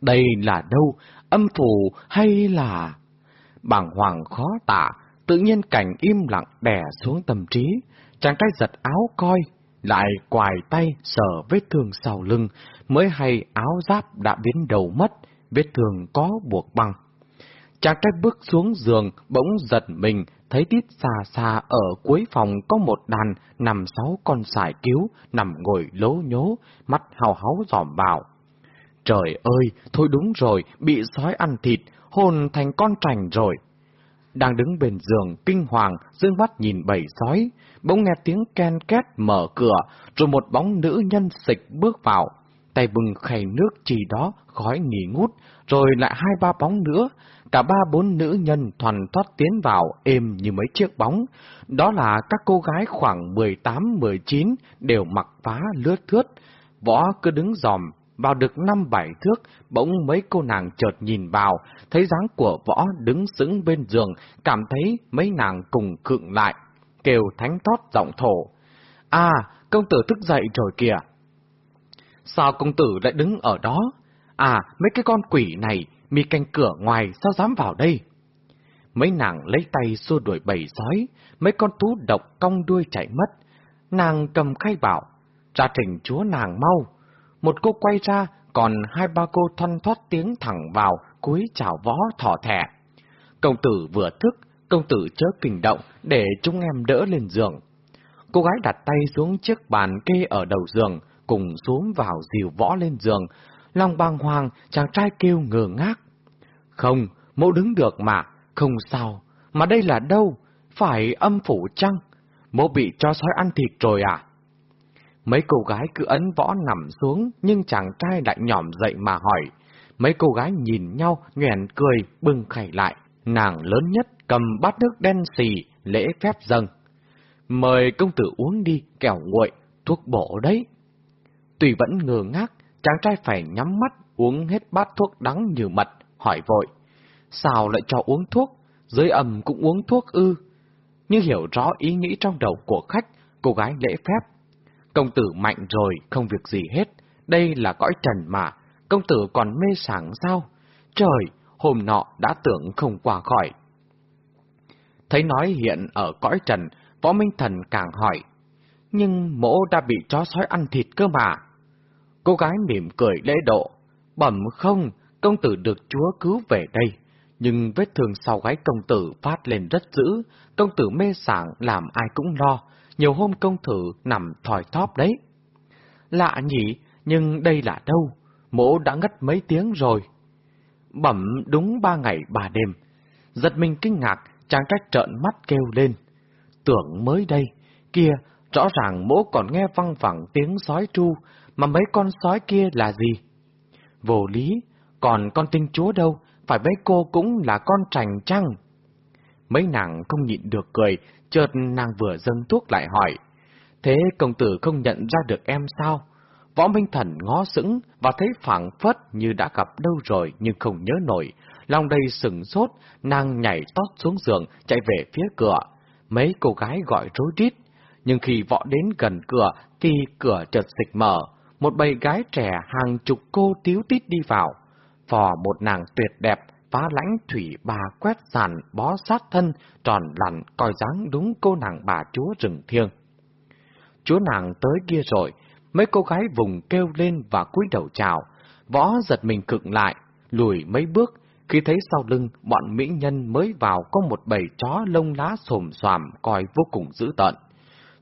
A: Đây là đâu? Âm phủ hay là... Bàng hoàng khó tả, tự nhiên cảnh im lặng đè xuống tâm trí. Chàng trai giật áo coi, lại quài tay sờ vết thương sau lưng, mới hay áo giáp đã biến đầu mất, vết thương có buộc băng. Chàng trai bước xuống giường, bỗng giật mình, thấy tít xa xa ở cuối phòng có một đàn, nằm sáu con sải cứu, nằm ngồi lố nhố, mắt hào háo dòm vào. Trời ơi, thôi đúng rồi, bị sói ăn thịt, hồn thành con trành rồi. Đang đứng bên giường, kinh hoàng, dương mắt nhìn bầy sói, bỗng nghe tiếng ken két mở cửa, rồi một bóng nữ nhân xịch bước vào. Tay bừng khay nước chỉ đó, khói nghỉ ngút, rồi lại hai ba bóng nữa, cả ba bốn nữ nhân thoàn thoát tiến vào êm như mấy chiếc bóng. Đó là các cô gái khoảng 18-19 đều mặc vá lướt thướt. Võ cứ đứng dòm, vào được năm bảy thước, bỗng mấy cô nàng chợt nhìn vào, thấy dáng của võ đứng sững bên giường, cảm thấy mấy nàng cùng khựng lại, kêu thánh thót giọng thổ. À, công tử thức dậy rồi kìa. Sao công tử lại đứng ở đó? À, mấy cái con quỷ này, mi canh cửa ngoài sao dám vào đây? Mấy nàng lấy tay xua đuổi bầy sói, mấy con thú độc cong đuôi chạy mất. Nàng cầm khay bảo, ra thỉnh chúa nàng mau. Một cô quay ra, còn hai ba cô thoăn thoát tiếng thẳng vào, cúi chào võ thỏ thẻ. Công tử vừa thức, công tử chớ kinh động để chúng em đỡ lên giường. Cô gái đặt tay xuống chiếc bàn kê ở đầu giường, cùng xuống vào dìu võ lên giường. Lòng bàng hoàng, chàng trai kêu ngờ ngác. Không, mẫu đứng được mà, không sao. Mà đây là đâu? Phải âm phủ chăng? Mẫu bị cho sói ăn thịt rồi à? Mấy cô gái cứ ấn võ nằm xuống, nhưng chàng trai lại nhỏm dậy mà hỏi. Mấy cô gái nhìn nhau, nhoèn cười, bưng khẩy lại. Nàng lớn nhất cầm bát nước đen xì, lễ phép dâng. Mời công tử uống đi, kẻo nguội, thuốc bổ đấy. Tùy vẫn ngờ ngác, chàng trai phải nhắm mắt uống hết bát thuốc đắng như mật, hỏi vội. Sao lại cho uống thuốc? Dưới ẩm cũng uống thuốc ư? Như hiểu rõ ý nghĩ trong đầu của khách, cô gái lễ phép. Công tử mạnh rồi, không việc gì hết. Đây là cõi trần mà, công tử còn mê sảng sao? Trời, hôm nọ đã tưởng không qua khỏi. Thấy nói hiện ở cõi trần, võ minh thần càng hỏi. Nhưng mỗ đã bị chó sói ăn thịt cơ mà. Cô gái mỉm cười lễ độ. Bẩm không, công tử được chúa cứu về đây. Nhưng vết thương sau gáy công tử phát lên rất dữ, công tử mê sảng làm ai cũng lo, nhiều hôm công tử nằm thòi thóp đấy. Lạ nhỉ, nhưng đây là đâu? Mỗ đã ngất mấy tiếng rồi. Bẩm đúng ba ngày ba đêm. Giật mình kinh ngạc, chàng cách trợn mắt kêu lên. Tưởng mới đây, kia, rõ ràng mỗ còn nghe văng vẳng tiếng sói tru, mà mấy con sói kia là gì? Vô lý, còn con tinh chúa đâu, phải mấy cô cũng là con trành chăng? Mấy nàng không nhịn được cười, chợt nàng vừa dâng thuốc lại hỏi. Thế công tử không nhận ra được em sao? Võ Minh Thần ngó sững và thấy phảng phất như đã gặp đâu rồi nhưng không nhớ nổi. Lòng đầy sừng sốt, nàng nhảy tót xuống giường, chạy về phía cửa. Mấy cô gái gọi rối rít, nhưng khi võ đến gần cửa thì cửa chợt dịch mở. Một bầy gái trẻ hàng chục cô tiếu tít đi vào. Phò một nàng tuyệt đẹp, phá lãnh thủy bà quét sàn bó sát thân, tròn lặn coi dáng đúng cô nàng bà chúa rừng thiêng. chúa nàng tới kia rồi, mấy cô gái vùng kêu lên và cúi đầu chào. Võ giật mình cựng lại, lùi mấy bước, khi thấy sau lưng bọn mỹ nhân mới vào có một bầy chó lông lá xồm xoàm coi vô cùng dữ tợn.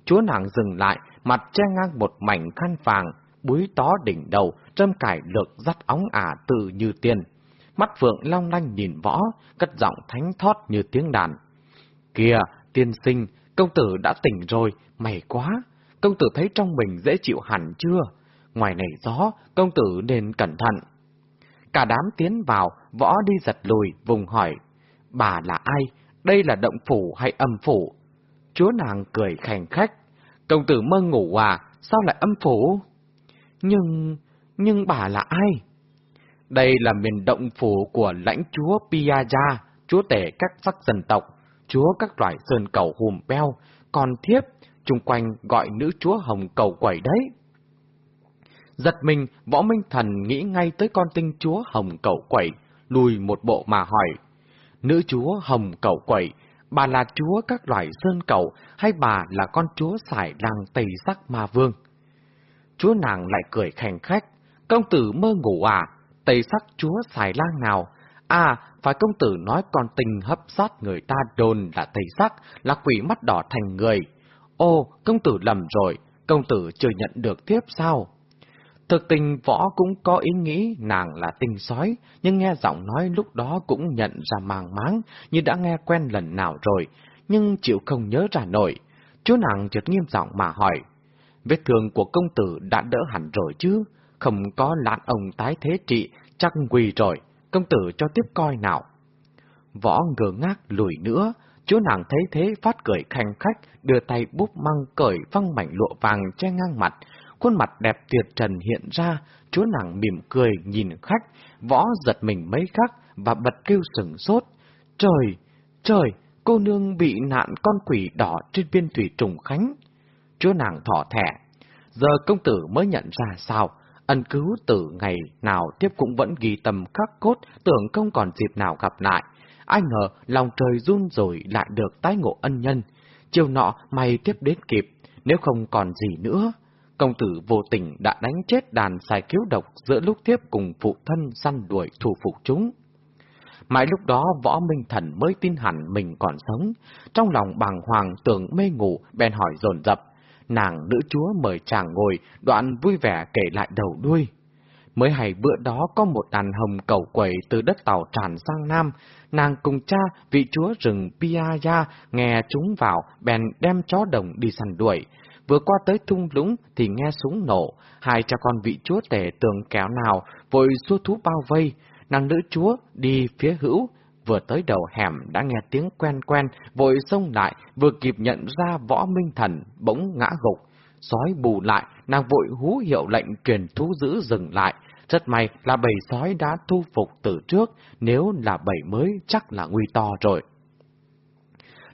A: Chúa nàng dừng lại, mặt che ngang một mảnh khăn vàng, búi tó đỉnh đầu, trâm cải lược dắt óng ả từ như tiên. Mắt phượng long lanh nhìn võ, cất giọng thánh thót như tiếng đàn. Kìa, tiên sinh, công tử đã tỉnh rồi, mày quá. Công tử thấy trong mình dễ chịu hẳn chưa? Ngoài này gió, công tử nên cẩn thận. Cả đám tiến vào, võ đi giật lùi, vùng hỏi. Bà là ai? Đây là động phủ hay âm phủ? Chúa nàng cười khành khách. Công tử mơ ngủ à? Sao lại âm phủ? Nhưng... nhưng bà là ai? Đây là miền động phủ của lãnh chúa Piaja, chúa tể các sắc dân tộc, chúa các loại sơn cầu hùm beo, còn thiếp, chung quanh gọi nữ chúa hồng cầu quẩy đấy. Giật mình, võ minh thần nghĩ ngay tới con tinh chúa hồng cầu quẩy, lùi một bộ mà hỏi. Nữ chúa hồng cầu quẩy, bà là chúa các loại sơn cầu hay bà là con chúa sải làng tây sắc ma vương? Chúa nàng lại cười khành khách, công tử mơ ngủ à, tây sắc chúa xài lang nào? À, phải công tử nói con tình hấp sát người ta đồn là tây sắc, là quỷ mắt đỏ thành người. Ô, công tử lầm rồi, công tử chưa nhận được tiếp sao? Thực tình võ cũng có ý nghĩ nàng là tinh sói, nhưng nghe giọng nói lúc đó cũng nhận ra màng máng, như đã nghe quen lần nào rồi, nhưng chịu không nhớ ra nổi. Chú nàng chợt nghiêm giọng mà hỏi, vết thương của công tử đã đỡ hẳn rồi chứ, không có lạn ông tái thế trị, chắc quỳ rồi, công tử cho tiếp coi nào. Võ ngờ ngác lùi nữa, chú nàng thấy thế phát cười khanh khách, đưa tay búp măng cởi văng mảnh lụa vàng che ngang mặt, khuôn mặt đẹp tuyệt trần hiện ra, chúa nàng mỉm cười nhìn khách, võ giật mình mấy khắc và bật kêu sừng sốt. Trời, trời, cô nương bị nạn con quỷ đỏ trên biên thủy trùng khánh. Chúa nàng thỏ thẻ, giờ công tử mới nhận ra sao, ân cứu từ ngày nào tiếp cũng vẫn ghi tầm khắc cốt, tưởng không còn dịp nào gặp lại. Ai ngờ lòng trời run rồi lại được tái ngộ ân nhân. Chiều nọ mày tiếp đến kịp, nếu không còn gì nữa, công tử vô tình đã đánh chết đàn xài cứu độc giữa lúc tiếp cùng phụ thân săn đuổi thủ phục chúng. Mãi lúc đó võ minh thần mới tin hẳn mình còn sống, trong lòng bàng hoàng tưởng mê ngủ, bèn hỏi dồn dập nàng nữ chúa mời chàng ngồi, đoạn vui vẻ kể lại đầu đuôi. Mới hay bữa đó có một đàn hồng cầu quẩy từ đất tàu tràn sang Nam, nàng cùng cha, vị chúa rừng Piaya, nghe chúng vào, bèn đem chó đồng đi săn đuổi, vừa qua tới thung lũng thì nghe súng nổ, hai cha con vị chúa tể tường kéo nào, vội xua thú bao vây, nàng nữ chúa đi phía hữu, vừa tới đầu hẻm đã nghe tiếng quen quen, vội xông lại, vừa kịp nhận ra võ minh thần, bỗng ngã gục. Sói bù lại, nàng vội hú hiệu lệnh truyền thú giữ dừng lại. Rất may là bầy sói đã thu phục từ trước, nếu là bầy mới chắc là nguy to rồi.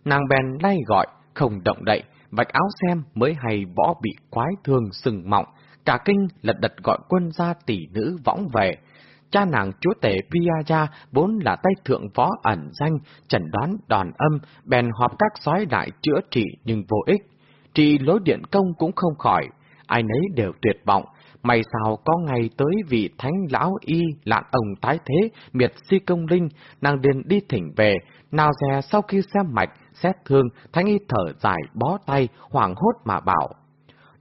A: Nàng bèn lay gọi, không động đậy, vạch áo xem mới hay võ bị quái thương sừng mọng, cả kinh lật đật gọi quân gia tỷ nữ võng về. Cha nàng chúa tể Piaja vốn là tay thượng võ ẩn danh, chẩn đoán đòn âm, bèn họp các sói đại chữa trị nhưng vô ích. Trị lối điện công cũng không khỏi, ai nấy đều tuyệt vọng, may sao có ngày tới vị thánh lão y lạn ông tái thế, miệt si công linh, nàng điền đi thỉnh về, nào dè sau khi xem mạch, xét thương, thánh y thở dài bó tay, hoảng hốt mà bảo.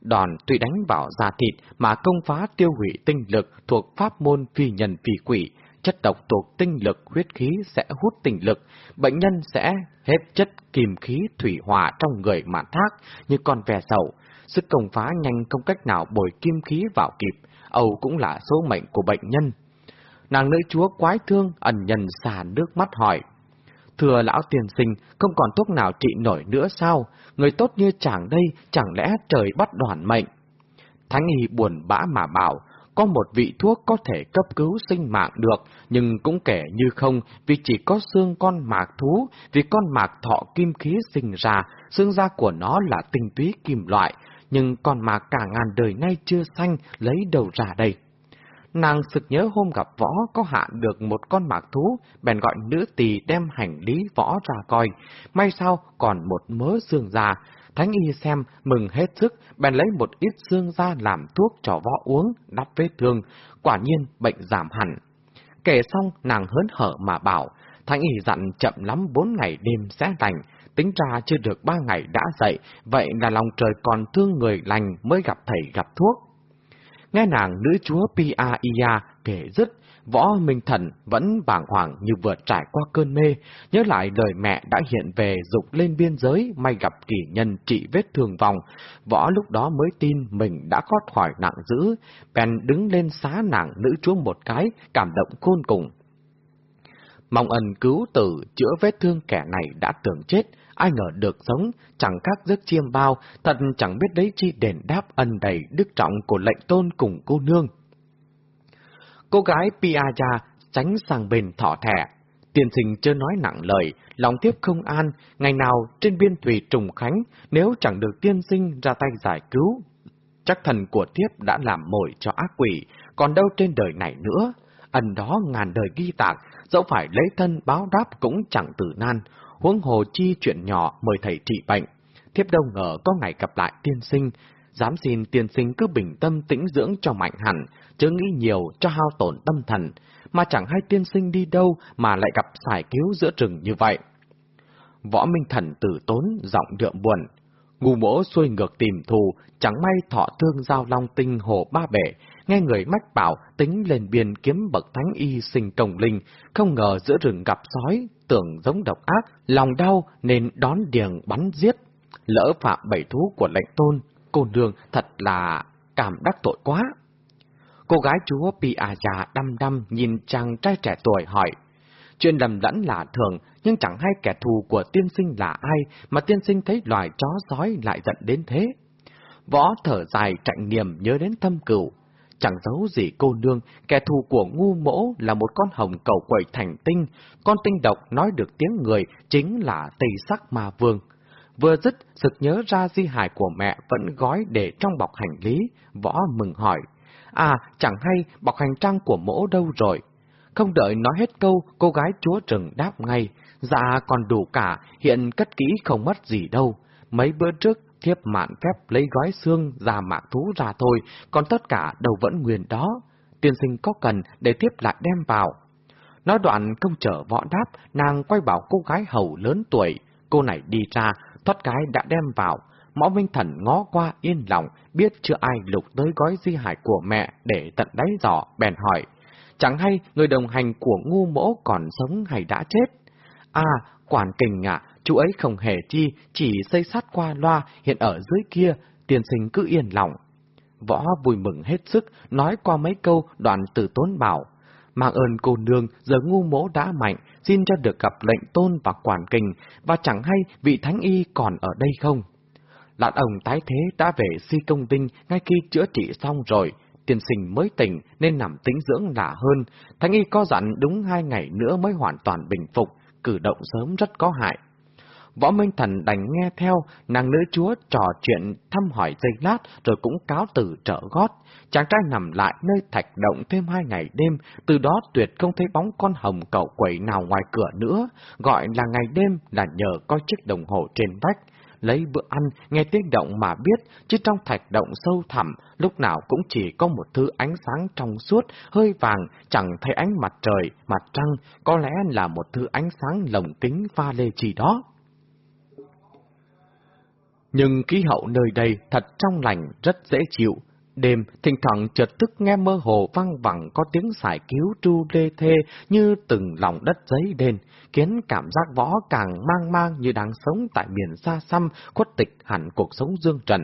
A: Đòn tuy đánh vào da thịt mà công phá tiêu hủy tinh lực thuộc pháp môn phi nhân phi quỷ, chất độc thuộc tinh lực huyết khí sẽ hút tinh lực, bệnh nhân sẽ hết chất kìm khí thủy hỏa trong người mà thác như con ve sầu. Sức công phá nhanh không cách nào bồi kim khí vào kịp, Âu cũng là số mệnh của bệnh nhân. Nàng nữ chúa quái thương ẩn nhân xà nước mắt hỏi. Thưa lão tiền sinh, không còn thuốc nào trị nổi nữa sao? Người tốt như chàng đây, chẳng lẽ trời bắt đoàn mệnh? Thánh y buồn bã mà bảo, có một vị thuốc có thể cấp cứu sinh mạng được, nhưng cũng kể như không, vì chỉ có xương con mạc thú, vì con mạc thọ kim khí sinh ra, xương da của nó là tinh túy kim loại, nhưng con mạc cả ngàn đời nay chưa xanh, lấy đầu ra đây. Nàng sực nhớ hôm gặp võ có hạ được một con mạc thú, bèn gọi nữ tỳ đem hành lý võ ra coi. May sao còn một mớ xương già, Thánh y xem, mừng hết sức, bèn lấy một ít xương ra làm thuốc cho võ uống, đắp vết thương. Quả nhiên, bệnh giảm hẳn. Kể xong, nàng hớn hở mà bảo, Thánh y dặn chậm lắm bốn ngày đêm sẽ lành, tính ra chưa được ba ngày đã dậy, vậy là lòng trời còn thương người lành mới gặp thầy gặp thuốc. Nghe nàng nữ chúa Pia Ia kể dứt, võ minh thần vẫn bàng hoàng như vừa trải qua cơn mê, nhớ lại lời mẹ đã hiện về dục lên biên giới may gặp kỳ nhân trị vết thương vòng Võ lúc đó mới tin mình đã thoát khỏi nặng dữ, bèn đứng lên xá nàng nữ chúa một cái, cảm động khôn cùng. Mong ân cứu tử chữa vết thương kẻ này đã tưởng chết, ai ngờ được sống, chẳng các giấc chiêm bao, thật chẳng biết đấy chi đền đáp ân đầy đức trọng của lệnh tôn cùng cô nương. Cô gái Piaja tránh sang bên thỏ thẻ. tiền sinh chưa nói nặng lời, lòng tiếp không an, ngày nào trên biên thủy trùng khánh, nếu chẳng được tiên sinh ra tay giải cứu. Chắc thần của thiếp đã làm mồi cho ác quỷ, còn đâu trên đời này nữa. Ẩn đó ngàn đời ghi tạc, dẫu phải lấy thân báo đáp cũng chẳng tử nan, huống hồ chi chuyện nhỏ mời thầy trị bệnh. Thiếp đâu ngờ có ngày gặp lại tiên sinh, dám xin tiên sinh cứ bình tâm tĩnh dưỡng cho mạnh hẳn, chớ nghĩ nhiều cho hao tổn tâm thần, mà chẳng hay tiên sinh đi đâu mà lại gặp giải cứu giữa rừng như vậy. Võ Minh Thần tử tốn, giọng đượm buồn. Ngu mỗ xuôi ngược tìm thù, chẳng may thọ thương giao long tinh hồ ba bể, nghe người mách bảo tính lên biên kiếm bậc thánh y sinh công linh, không ngờ giữa rừng gặp sói, tưởng giống độc ác, lòng đau nên đón điền bắn giết. Lỡ phạm bảy thú của lệnh tôn, cô đường thật là cảm đắc tội quá. Cô gái chúa Piaja đăm đăm nhìn chàng trai trẻ tuổi hỏi. Chuyện lầm lẫn là thường, nhưng chẳng hay kẻ thù của tiên sinh là ai mà tiên sinh thấy loài chó sói lại giận đến thế. Võ thở dài trạnh niềm nhớ đến thâm cửu. Chẳng giấu gì cô nương, kẻ thù của ngu mỗ là một con hồng cầu quậy thành tinh, con tinh độc nói được tiếng người chính là tây sắc ma vương. Vừa dứt, sực nhớ ra di hài của mẹ vẫn gói để trong bọc hành lý, võ mừng hỏi. À, chẳng hay bọc hành trang của mỗ đâu rồi. Không đợi nói hết câu, cô gái chúa rừng đáp ngay. Dạ còn đủ cả, hiện cất kỹ không mất gì đâu. Mấy bữa trước, thiếp mạn phép lấy gói xương ra mạng thú ra thôi, còn tất cả đâu vẫn nguyên đó. Tiên sinh có cần để tiếp lại đem vào. Nói đoạn công trở võ đáp, nàng quay bảo cô gái hầu lớn tuổi. Cô này đi ra, thoát cái đã đem vào. Mõ Minh Thần ngó qua yên lòng, biết chưa ai lục tới gói di hải của mẹ để tận đáy giỏ, bèn hỏi. Chẳng hay người đồng hành của ngu mỗ còn sống hay đã chết? À, quản kình ạ, chú ấy không hề chi, chỉ xây sát qua loa, hiện ở dưới kia, tiền sinh cứ yên lòng. Võ vui mừng hết sức, nói qua mấy câu đoạn từ tốn bảo. Mang ơn cô nương, giờ ngu mỗ đã mạnh, xin cho được gặp lệnh tôn và quản kình, và chẳng hay vị thánh y còn ở đây không? Lạn ông tái thế đã về si công tinh ngay khi chữa trị xong rồi, tiền sinh mới tỉnh nên nằm tính dưỡng lạ hơn. Thánh y có dặn đúng hai ngày nữa mới hoàn toàn bình phục, cử động sớm rất có hại. Võ Minh Thần đành nghe theo, nàng nữ chúa trò chuyện thăm hỏi giây lát rồi cũng cáo từ trở gót. Chàng trai nằm lại nơi thạch động thêm hai ngày đêm, từ đó tuyệt không thấy bóng con hồng cậu quẩy nào ngoài cửa nữa, gọi là ngày đêm là nhờ coi chiếc đồng hồ trên vách lấy bữa ăn, nghe tiếng động mà biết, chứ trong thạch động sâu thẳm, lúc nào cũng chỉ có một thứ ánh sáng trong suốt, hơi vàng, chẳng thấy ánh mặt trời, mặt trăng, có lẽ là một thứ ánh sáng lồng kính pha lê chỉ đó. Nhưng khí hậu nơi đây thật trong lành, rất dễ chịu, Đêm, thỉnh thoảng chợt tức nghe mơ hồ vang vẳng có tiếng xài cứu tru lê thê như từng lòng đất giấy đen, khiến cảm giác võ càng mang mang như đang sống tại miền xa xăm, khuất tịch hẳn cuộc sống dương trần.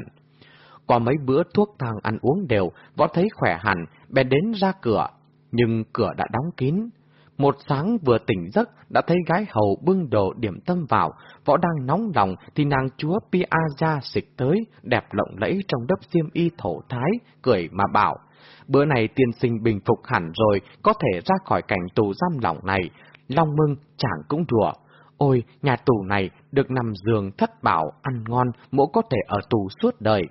A: Qua mấy bữa thuốc thang ăn uống đều, võ thấy khỏe hẳn, bèn đến ra cửa, nhưng cửa đã đóng kín. Một sáng vừa tỉnh giấc, đã thấy gái hầu bưng đồ điểm tâm vào, võ đang nóng lòng thì nàng chúa Piaja xịch tới, đẹp lộng lẫy trong đắp xiêm y thổ thái, cười mà bảo. Bữa này tiên sinh bình phục hẳn rồi, có thể ra khỏi cảnh tù giam lỏng này. Long mưng, chàng cũng đùa. Ôi, nhà tù này được nằm giường thất bảo, ăn ngon, mỗi có thể ở tù suốt đời.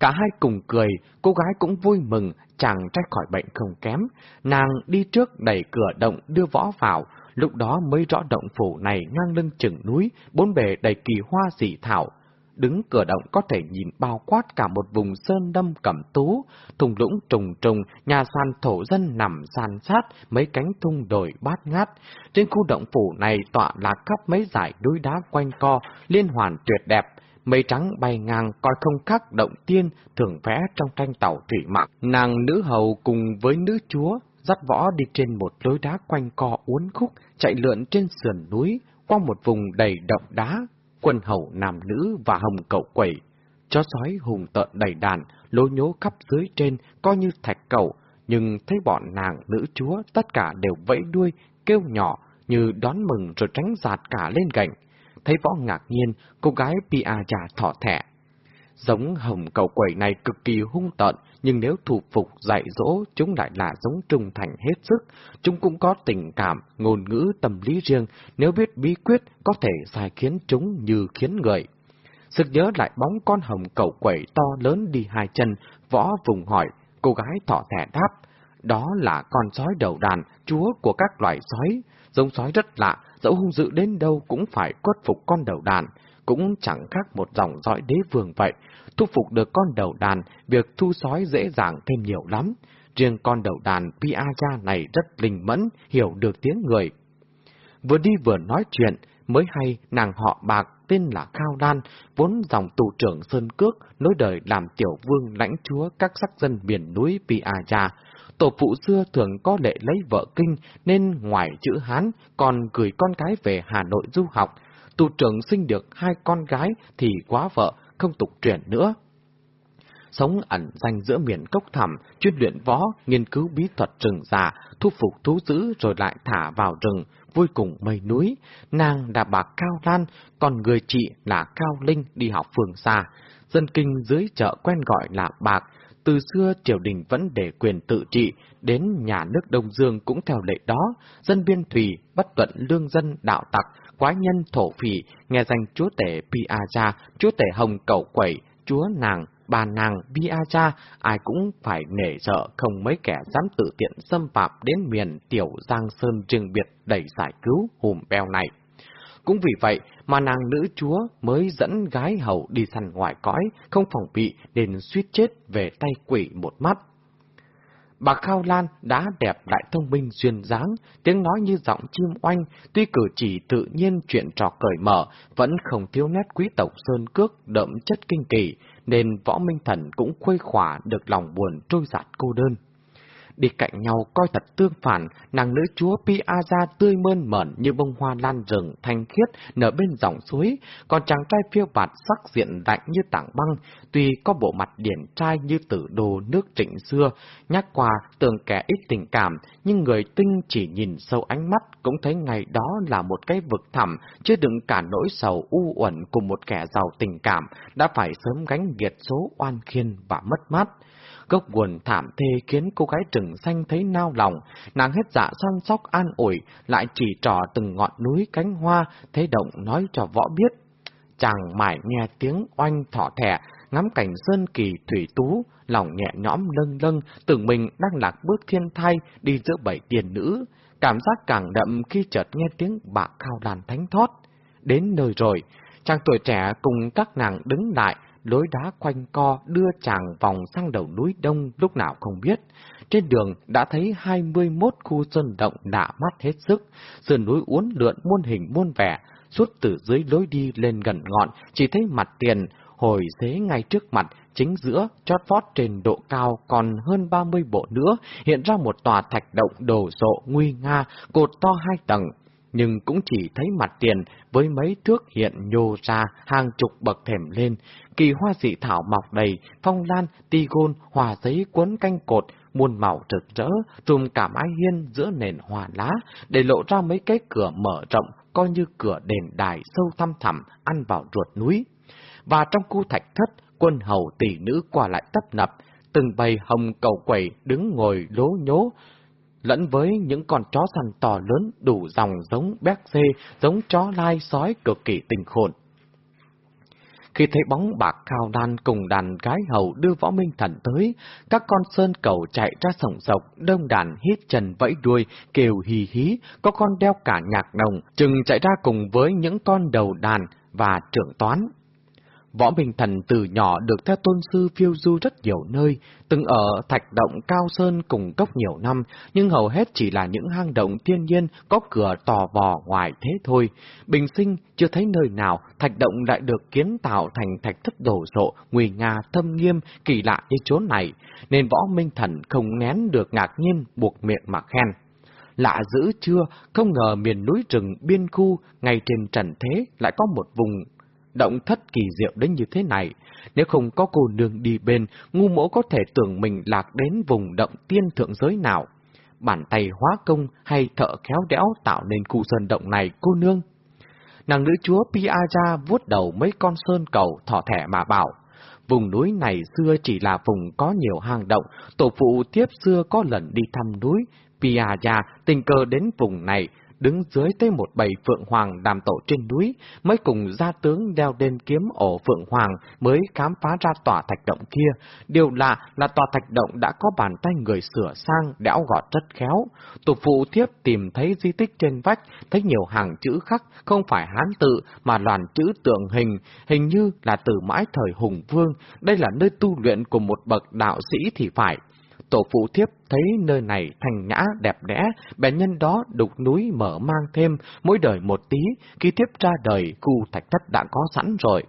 A: Cả hai cùng cười, cô gái cũng vui mừng, chàng trách khỏi bệnh không kém. Nàng đi trước đẩy cửa động đưa võ vào, lúc đó mới rõ động phủ này ngang lưng chừng núi, bốn bề đầy kỳ hoa dị thảo. đứng cửa động có thể nhìn bao quát cả một vùng sơn đâm cẩm tú, thùng lũng trùng trùng, nhà sàn thổ dân nằm san sát, mấy cánh thung đồi bát ngát. Trên khu động phủ này tọa lạc khắp mấy dải núi đá quanh co, liên hoàn tuyệt đẹp, mây trắng bay ngang coi không khác động tiên thường vẽ trong tranh tàu thủy mặc. Nàng nữ hầu cùng với nữ chúa dắt võ đi trên một lối đá quanh co uốn khúc, chạy lượn trên sườn núi, qua một vùng đầy động đá, quân hầu nam nữ và hồng cậu quẩy. Chó sói hùng tợn đầy đàn, lố nhố khắp dưới trên, coi như thạch cầu, nhưng thấy bọn nàng nữ chúa tất cả đều vẫy đuôi, kêu nhỏ, như đón mừng rồi tránh giạt cả lên gành. Thấy võ ngạc nhiên, cô gái Pia già thỏ thẻ. Giống hồng cầu quẩy này cực kỳ hung tợn, nhưng nếu thủ phục dạy dỗ, chúng lại là giống trung thành hết sức. Chúng cũng có tình cảm, ngôn ngữ, tâm lý riêng, nếu biết bí quyết, có thể sai khiến chúng như khiến người. Sực nhớ lại bóng con hồng cầu quẩy to lớn đi hai chân, võ vùng hỏi, cô gái thỏ thẻ đáp. Đó là con sói đầu đàn, chúa của các loài sói. Giống sói rất lạ, dẫu hung dữ đến đâu cũng phải khuất phục con đầu đàn, cũng chẳng khác một dòng dõi đế vương vậy. Thu phục được con đầu đàn, việc thu sói dễ dàng thêm nhiều lắm. Riêng con đầu đàn Piaja này rất linh mẫn, hiểu được tiếng người. Vừa đi vừa nói chuyện, mới hay nàng họ bạc tên là Khao Đan, vốn dòng tù trưởng Sơn Cước, nối đời làm tiểu vương lãnh chúa các sắc dân miền núi Piaja. Tổ phụ xưa thường có lệ lấy vợ kinh, nên ngoài chữ Hán còn gửi con cái về Hà Nội du học. Tù trưởng sinh được hai con gái thì quá vợ, không tục truyền nữa. Sống ẩn danh giữa miền cốc thẳm, chuyên luyện võ, nghiên cứu bí thuật rừng già, thu phục thú dữ rồi lại thả vào rừng, vui cùng mây núi. Nàng là bà Cao Lan, còn người chị là Cao Linh đi học phường xa. Dân kinh dưới chợ quen gọi là bạc, từ xưa triều đình vẫn để quyền tự trị, đến nhà nước Đông Dương cũng theo lệ đó, dân biên thủy, bất tuận lương dân, đạo tặc, quái nhân thổ phỉ, nghe danh chúa tể Piaja, chúa tể Hồng cầu Quẩy, chúa nàng, bà nàng Piaja, ai cũng phải nể sợ không mấy kẻ dám tự tiện xâm phạm đến miền tiểu Giang Sơn riêng biệt đẩy giải cứu hùm beo này. Cũng vì vậy mà nàng nữ chúa mới dẫn gái hầu đi săn ngoài cõi, không phòng bị nên suýt chết về tay quỷ một mắt. Bà Khao Lan đã đẹp lại thông minh duyên dáng, tiếng nói như giọng chim oanh, tuy cử chỉ tự nhiên chuyện trò cởi mở, vẫn không thiếu nét quý tộc sơn cước đậm chất kinh kỳ, nên võ minh thần cũng khuây khỏa được lòng buồn trôi giạt cô đơn đi cạnh nhau coi thật tương phản, nàng nữ chúa Piazza tươi mơn mởn như bông hoa lan rừng thanh khiết nở bên dòng suối, còn chàng trai phiêu bạt sắc diện lạnh như tảng băng, tuy có bộ mặt điển trai như tử đồ nước trịnh xưa, nhắc qua tưởng kẻ ít tình cảm, nhưng người tinh chỉ nhìn sâu ánh mắt cũng thấy ngày đó là một cái vực thẳm, chứ đựng cả nỗi sầu u uẩn của một kẻ giàu tình cảm, đã phải sớm gánh nghiệt số oan khiên và mất mát. Gốc buồn thảm thê khiến cô gái trừng xanh thấy nao lòng, nàng hết dạ săn sóc an ủi, lại chỉ trò từng ngọn núi cánh hoa, thế động nói cho võ biết. Chàng mải nghe tiếng oanh thỏ thẻ, ngắm cảnh sơn kỳ thủy tú, lòng nhẹ nhõm lâng lâng, tưởng mình đang lạc bước thiên thai đi giữa bảy tiền nữ. Cảm giác càng đậm khi chợt nghe tiếng bạc khao đàn thánh thót. Đến nơi rồi, chàng tuổi trẻ cùng các nàng đứng lại, lối đá quanh co đưa chàng vòng sang đầu núi đông lúc nào không biết. Trên đường đã thấy 21 khu sơn động đã mắt hết sức, sườn núi uốn lượn muôn hình muôn vẻ, suốt từ dưới lối đi lên gần ngọn, chỉ thấy mặt tiền, hồi xế ngay trước mặt, chính giữa, chót vót trên độ cao còn hơn 30 bộ nữa, hiện ra một tòa thạch động đồ sộ nguy nga, cột to hai tầng, nhưng cũng chỉ thấy mặt tiền với mấy thước hiện nhô ra hàng chục bậc thềm lên, kỳ hoa dị thảo mọc đầy, phong lan, ti gôn, hòa giấy cuốn canh cột, muôn màu rực rỡ, trùm cả mái hiên giữa nền hòa lá, để lộ ra mấy cái cửa mở rộng, coi như cửa đền đài sâu thăm thẳm, ăn vào ruột núi. Và trong khu thạch thất, quân hầu tỷ nữ qua lại tấp nập, từng bầy hồng cầu quẩy đứng ngồi lố nhố, lẫn với những con chó săn to lớn đủ dòng giống béc dê, giống chó lai sói cực kỳ tình khôn. Khi thấy bóng bạc cao đan cùng đàn gái hầu đưa võ minh thần tới, các con sơn cầu chạy ra sổng sộc, đông đàn hít chân vẫy đuôi, kêu hì hí, có con đeo cả nhạc đồng, chừng chạy ra cùng với những con đầu đàn và trưởng toán. Võ Minh Thần từ nhỏ được theo tôn sư phiêu du rất nhiều nơi, từng ở thạch động cao sơn cùng cốc nhiều năm, nhưng hầu hết chỉ là những hang động thiên nhiên có cửa tò vò ngoài thế thôi. Bình sinh chưa thấy nơi nào thạch động lại được kiến tạo thành thạch thất đổ rộ, nguy nga, thâm nghiêm, kỳ lạ như chốn này, nên Võ Minh Thần không nén được ngạc nhiên buộc miệng mà khen. Lạ dữ chưa, không ngờ miền núi rừng biên khu, ngay trên trần thế lại có một vùng động thất kỳ diệu đến như thế này. Nếu không có cô nương đi bên, ngu mỗ có thể tưởng mình lạc đến vùng động tiên thượng giới nào. Bàn tay hóa công hay thợ khéo đẽo tạo nên cụ sơn động này cô nương. Nàng nữ chúa Piaja vuốt đầu mấy con sơn cầu thỏ thẻ mà bảo. Vùng núi này xưa chỉ là vùng có nhiều hang động, tổ phụ tiếp xưa có lần đi thăm núi, Piaja tình cờ đến vùng này, đứng dưới tới một bầy phượng hoàng đàm tổ trên núi, mới cùng gia tướng đeo đen kiếm ổ phượng hoàng mới khám phá ra tòa thạch động kia. Điều lạ là tòa thạch động đã có bàn tay người sửa sang, đẽo gọt rất khéo. Tục phụ thiếp tìm thấy di tích trên vách, thấy nhiều hàng chữ khắc, không phải hán tự, mà loàn chữ tượng hình, hình như là từ mãi thời hùng vương. Đây là nơi tu luyện của một bậc đạo sĩ thì phải. Tổ phụ thiếp thấy nơi này thành nhã đẹp đẽ, bèn nhân đó đục núi mở mang thêm, mỗi đời một tí, khi tiếp ra đời khu thạch thất đã có sẵn rồi.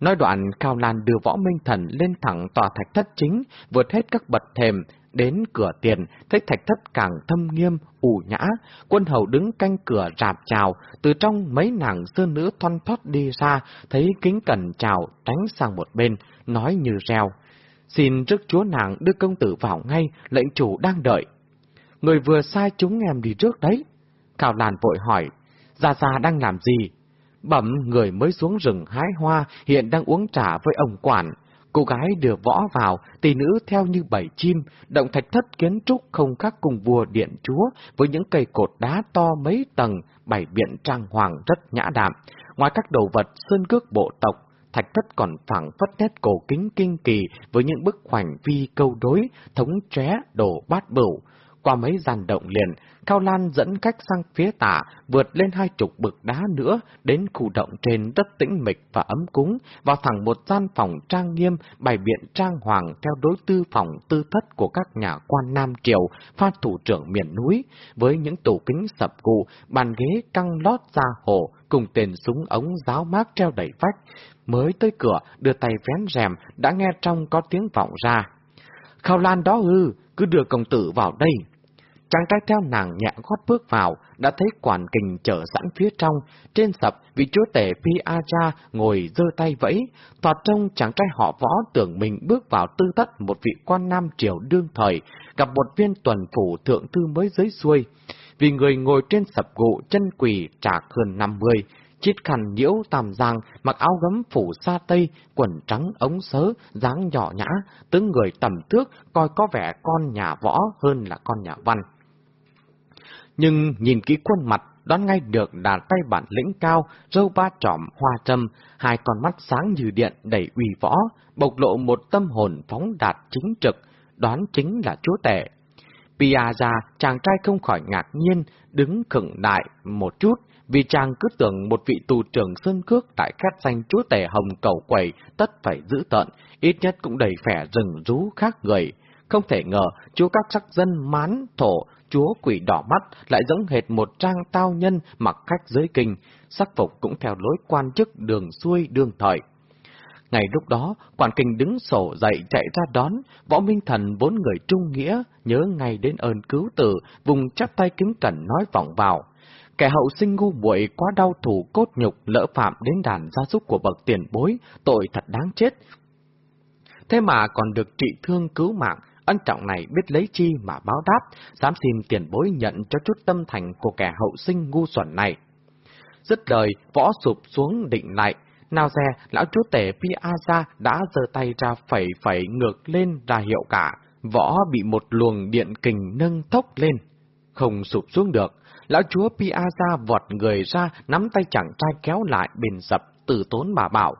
A: Nói đoạn, Cao Lan đưa võ minh thần lên thẳng tòa thạch thất chính, vượt hết các bậc thềm, đến cửa tiền, thấy thạch thất càng thâm nghiêm, ủ nhã, quân hầu đứng canh cửa rạp chào, từ trong mấy nàng sư nữ thoăn thoát đi ra, thấy kính cẩn chào, tránh sang một bên, nói như reo. Xin rước chúa nàng đưa công tử vào ngay, lệnh chủ đang đợi. Người vừa sai chúng em đi trước đấy. Cao Lan vội hỏi, Gia Gia đang làm gì? Bẩm người mới xuống rừng hái hoa, hiện đang uống trà với ông quản. Cô gái đưa võ vào, tỷ nữ theo như bảy chim, động thạch thất kiến trúc không khác cùng vua điện chúa, với những cây cột đá to mấy tầng, bảy biện trang hoàng rất nhã đạm. Ngoài các đồ vật sơn cước bộ tộc, thạch thất còn phẳng phất nét cổ kính kinh kỳ với những bức khoảnh vi câu đối, thống tré đổ bát bửu. Qua mấy gian động liền, Cao Lan dẫn cách sang phía tả, vượt lên hai chục bực đá nữa, đến khu động trên đất tĩnh mịch và ấm cúng, vào thẳng một gian phòng trang nghiêm, bày biện trang hoàng theo đối tư phòng tư thất của các nhà quan Nam Triều, pha thủ trưởng miền núi, với những tủ kính sập cụ, bàn ghế căng lót ra hồ, cùng tên súng ống giáo mát treo đầy vách, mới tới cửa, đưa tay vén rèm, đã nghe trong có tiếng vọng ra. Khao Lan đó ư, cứ đưa công tử vào đây. Chàng trai theo nàng nhẹ gót bước vào, đã thấy quản kình chở sẵn phía trong, trên sập vị chúa tể Pi cha ngồi giơ tay vẫy, toạt trông chàng trai họ võ tưởng mình bước vào tư tất một vị quan nam triều đương thời, gặp một viên tuần phủ thượng thư mới dưới xuôi. Vì người ngồi trên sập gụ chân quỳ trạc hơn năm mươi, chiết khăn nhiễu tam giang, mặc áo gấm phủ sa tây, quần trắng ống sớ, dáng nhỏ nhã, tướng người tầm thước, coi có vẻ con nhà võ hơn là con nhà văn. Nhưng nhìn kỹ khuôn mặt, đoán ngay được là tay bản lĩnh cao, râu ba trọm, hoa trâm, hai con mắt sáng như điện đầy uy võ, bộc lộ một tâm hồn phóng đạt chính trực, đoán chính là chúa tể. Piazza, chàng trai không khỏi ngạc nhiên, đứng khựng đại một chút, vì chàng cứ tưởng một vị tù trưởng sơn cước tại khát danh chúa tể hồng cầu quẩy tất phải giữ tận, ít nhất cũng đầy vẻ rừng rú khác người. Không thể ngờ, chúa các sắc dân mán thổ, chúa quỷ đỏ mắt lại giống hệt một trang tao nhân mặc khách giới kinh, sắc phục cũng theo lối quan chức đường xuôi đương thời. Ngày lúc đó, quản kinh đứng sổ dậy chạy ra đón, võ minh thần vốn người trung nghĩa, nhớ ngay đến ơn cứu tử, vùng chắp tay kính cẩn nói vọng vào. Kẻ hậu sinh ngu muội quá đau thủ cốt nhục lỡ phạm đến đàn gia súc của bậc tiền bối, tội thật đáng chết. Thế mà còn được trị thương cứu mạng, ân trọng này biết lấy chi mà báo đáp, dám xin tiền bối nhận cho chút tâm thành của kẻ hậu sinh ngu xuẩn này. Dứt lời, võ sụp xuống định lại, nào xe, lão chúa tể Piazza đã giơ tay ra phẩy phẩy ngược lên ra hiệu cả, võ bị một luồng điện kình nâng thốc lên. Không sụp xuống được, lão chúa Piazza vọt người ra, nắm tay chàng trai kéo lại bền sập, từ tốn bà bảo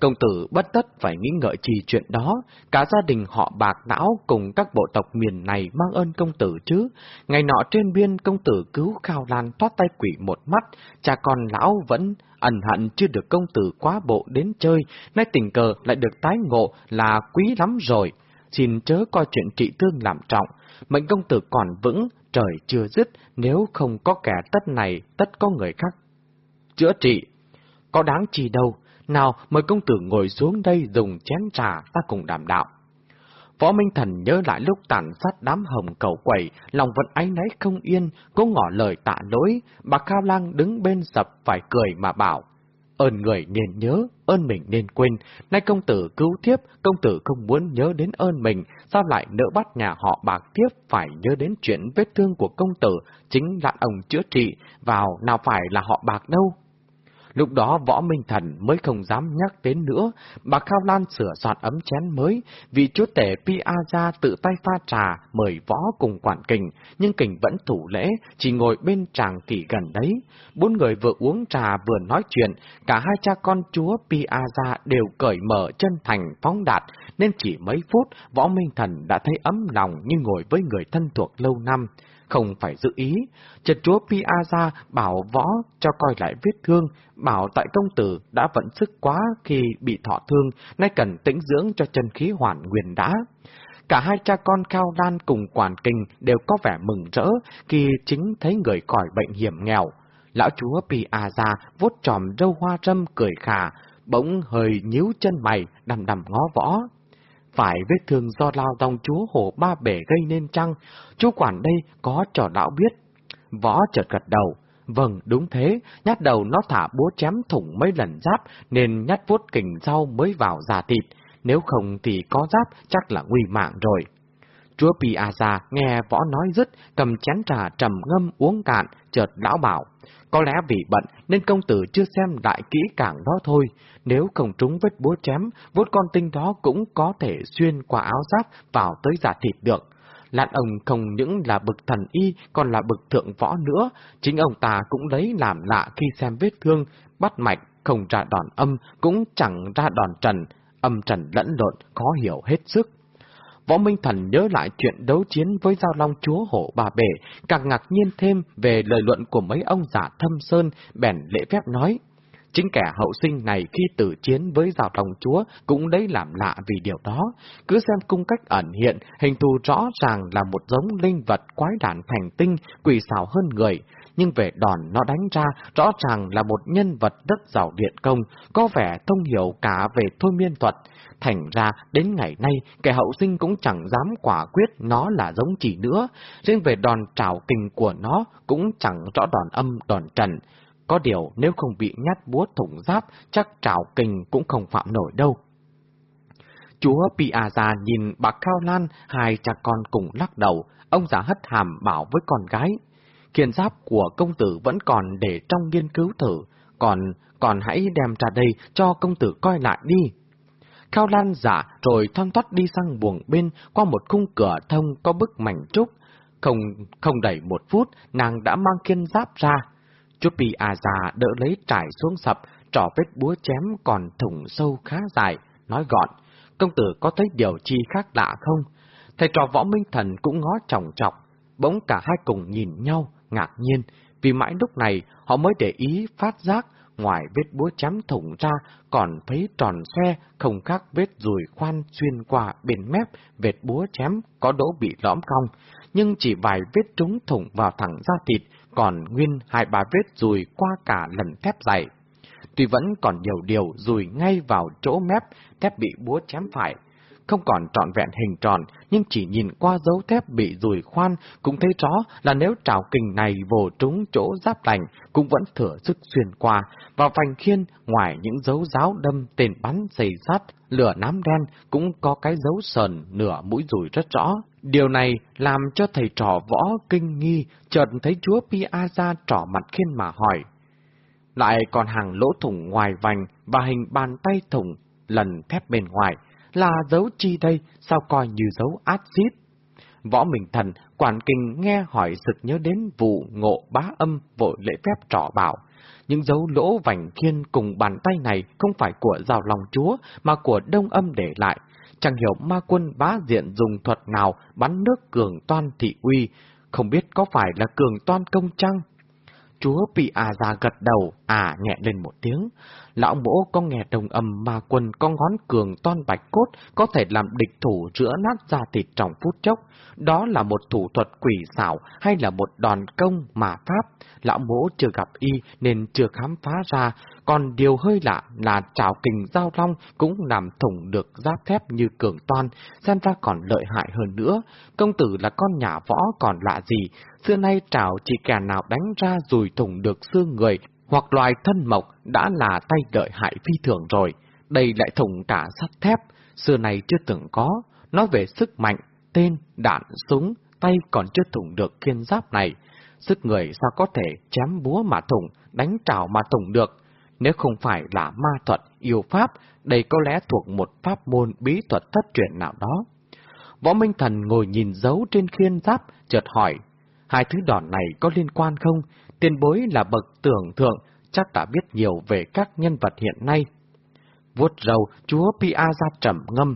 A: công tử bất tất phải nghĩ ngợi chi chuyện đó, cả gia đình họ bạc não cùng các bộ tộc miền này mang ơn công tử chứ. Ngày nọ trên biên công tử cứu Khao Lan thoát tay quỷ một mắt, cha con lão vẫn ẩn hận chưa được công tử quá bộ đến chơi, nay tình cờ lại được tái ngộ là quý lắm rồi. Xin chớ coi chuyện trị thương làm trọng, mệnh công tử còn vững, trời chưa dứt, nếu không có kẻ tất này, tất có người khác. Chữa trị, có đáng chi đâu, nào mời công tử ngồi xuống đây dùng chén trà ta cùng đàm đạo. Võ Minh Thần nhớ lại lúc tàn sát đám hồng cầu quẩy, lòng vẫn áy náy không yên, cố ngỏ lời tạ lỗi, bà Cao Lang đứng bên sập phải cười mà bảo. Ơn người nên nhớ, ơn mình nên quên, nay công tử cứu thiếp, công tử không muốn nhớ đến ơn mình, sao lại nỡ bắt nhà họ bạc tiếp phải nhớ đến chuyện vết thương của công tử, chính là ông chữa trị, vào nào phải là họ bạc đâu. Lúc đó võ minh thần mới không dám nhắc đến nữa, bà Khao Lan sửa soạn ấm chén mới, vì chúa tể Pi A Gia tự tay pha trà, mời võ cùng quản kình, nhưng kình vẫn thủ lễ, chỉ ngồi bên tràng kỳ gần đấy. Bốn người vừa uống trà vừa nói chuyện, cả hai cha con chúa Pi A Gia đều cởi mở chân thành phóng đạt, nên chỉ mấy phút, võ minh thần đã thấy ấm lòng như ngồi với người thân thuộc lâu năm không phải dự ý. Trật chúa Piazza bảo võ cho coi lại vết thương, bảo tại công tử đã vận sức quá khi bị thọ thương, nay cần tĩnh dưỡng cho chân khí hoàn nguyên đã. Cả hai cha con Cao đan cùng quản kinh đều có vẻ mừng rỡ khi chính thấy người khỏi bệnh hiểm nghèo. Lão chúa Piazza vuốt tròm râu hoa râm cười khà, bỗng hơi nhíu chân mày, đầm đầm ngó võ. Phải vết thương do lao dòng chúa hổ ba bể gây nên chăng? Chú quản đây có trò lão biết. Võ chợt gật đầu. Vâng, đúng thế, nhát đầu nó thả búa chém thủng mấy lần giáp, nên nhát vuốt kình sau mới vào già thịt. Nếu không thì có giáp, chắc là nguy mạng rồi. Chúa Piazza nghe võ nói dứt, cầm chén trà trầm ngâm uống cạn, chợt lão bảo. Có lẽ vì bận nên công tử chưa xem đại kỹ càng đó thôi. Nếu không trúng vết búa chém, vốt con tinh đó cũng có thể xuyên qua áo giáp vào tới giả thịt được. Lạn ông không những là bực thần y, còn là bực thượng võ nữa. Chính ông ta cũng lấy làm lạ khi xem vết thương, bắt mạch, không ra đòn âm, cũng chẳng ra đòn trần. Âm trần lẫn lộn, khó hiểu hết sức. Võ Minh Thần nhớ lại chuyện đấu chiến với Giao Long Chúa Hổ Bà Bể, càng ngạc nhiên thêm về lời luận của mấy ông giả thâm sơn, bèn lễ phép nói. Chính kẻ hậu sinh này khi tử chiến với Giao Long Chúa cũng lấy làm lạ vì điều đó. Cứ xem cung cách ẩn hiện, hình thù rõ ràng là một giống linh vật quái đản thành tinh, quỷ xảo hơn người, nhưng về đòn nó đánh ra rõ ràng là một nhân vật rất giàu điện công, có vẻ thông hiểu cả về thôi miên thuật. Thành ra, đến ngày nay, kẻ hậu sinh cũng chẳng dám quả quyết nó là giống chỉ nữa. Riêng về đòn trào kình của nó cũng chẳng rõ đòn âm đòn trần. Có điều, nếu không bị nhát búa thủng giáp, chắc trào kình cũng không phạm nổi đâu. Chúa Piazza nhìn bà Cao Lan, hai cha con cùng lắc đầu, ông già hất hàm bảo với con gái. Kiền giáp của công tử vẫn còn để trong nghiên cứu thử, còn còn hãy đem ra đây cho công tử coi lại đi. Khao Lan giả rồi thoăn thoắt đi sang buồng bên qua một khung cửa thông có bức mảnh trúc. Không không đầy một phút, nàng đã mang kiên giáp ra. Chút bị à già đỡ lấy trải xuống sập, trỏ vết búa chém còn thủng sâu khá dài, nói gọn. Công tử có thấy điều chi khác lạ không? Thầy trò võ minh thần cũng ngó trọng trọc, bỗng cả hai cùng nhìn nhau, ngạc nhiên, vì mãi lúc này họ mới để ý phát giác ngoài vết búa chém thủng ra còn thấy tròn xoe, không khác vết rùi khoan xuyên qua bên mép, vết búa chém có đỗ bị lõm cong, nhưng chỉ vài vết trúng thủng vào thẳng da thịt, còn nguyên hai ba vết rùi qua cả lần thép dày. Tuy vẫn còn nhiều điều rùi ngay vào chỗ mép, thép bị búa chém phải, không còn trọn vẹn hình tròn, nhưng chỉ nhìn qua dấu thép bị rùi khoan cũng thấy rõ là nếu trào kình này vồ trúng chỗ giáp lành cũng vẫn thừa sức xuyên qua, và vành khiên ngoài những dấu giáo đâm tên bắn dày sắt, lửa nám đen cũng có cái dấu sờn nửa mũi rùi rất rõ. Điều này làm cho thầy trò võ kinh nghi, chợt thấy chúa Piazza trỏ mặt khiên mà hỏi. Lại còn hàng lỗ thủng ngoài vành và hình bàn tay thủng lần thép bên ngoài, là dấu chi đây, sao coi như dấu át xít? Võ Minh Thần, quản kinh nghe hỏi sực nhớ đến vụ ngộ bá âm vội lễ phép trỏ bảo. Những dấu lỗ vành khiên cùng bàn tay này không phải của rào lòng chúa, mà của đông âm để lại. Chẳng hiểu ma quân bá diện dùng thuật nào bắn nước cường toan thị uy, không biết có phải là cường toan công trăng. Chúa bị à già gật đầu, à nhẹ lên một tiếng. Lão mỗ có nghe đồng âm mà quần con ngón cường toan bạch cốt, có thể làm địch thủ rửa nát da thịt trong phút chốc. Đó là một thủ thuật quỷ xảo hay là một đòn công mà pháp. Lão mỗ chưa gặp y nên chưa khám phá ra, còn điều hơi lạ là trào kình giao long cũng làm thủng được giáp thép như cường toan, xem ra còn lợi hại hơn nữa. Công tử là con nhà võ còn lạ gì, xưa nay trào chỉ kẻ nào đánh ra rùi thủng được xương người, hoặc loài thân mộc đã là tay đợi hại phi thường rồi. Đây lại thủng cả sắt thép, xưa nay chưa từng có. Nói về sức mạnh, tên, đạn, súng, tay còn chưa thủng được kiên giáp này. Sức người sao có thể chém búa mà thủng, đánh trào mà thủng được. Nếu không phải là ma thuật, yêu pháp, đây có lẽ thuộc một pháp môn bí thuật thất truyền nào đó. Võ Minh Thần ngồi nhìn dấu trên khiên giáp, chợt hỏi, hai thứ đòn này có liên quan không? Tiền bối là bậc tưởng thượng, chắc đã biết nhiều về các nhân vật hiện nay. Vuốt râu, chúa Pia ra trầm ngâm,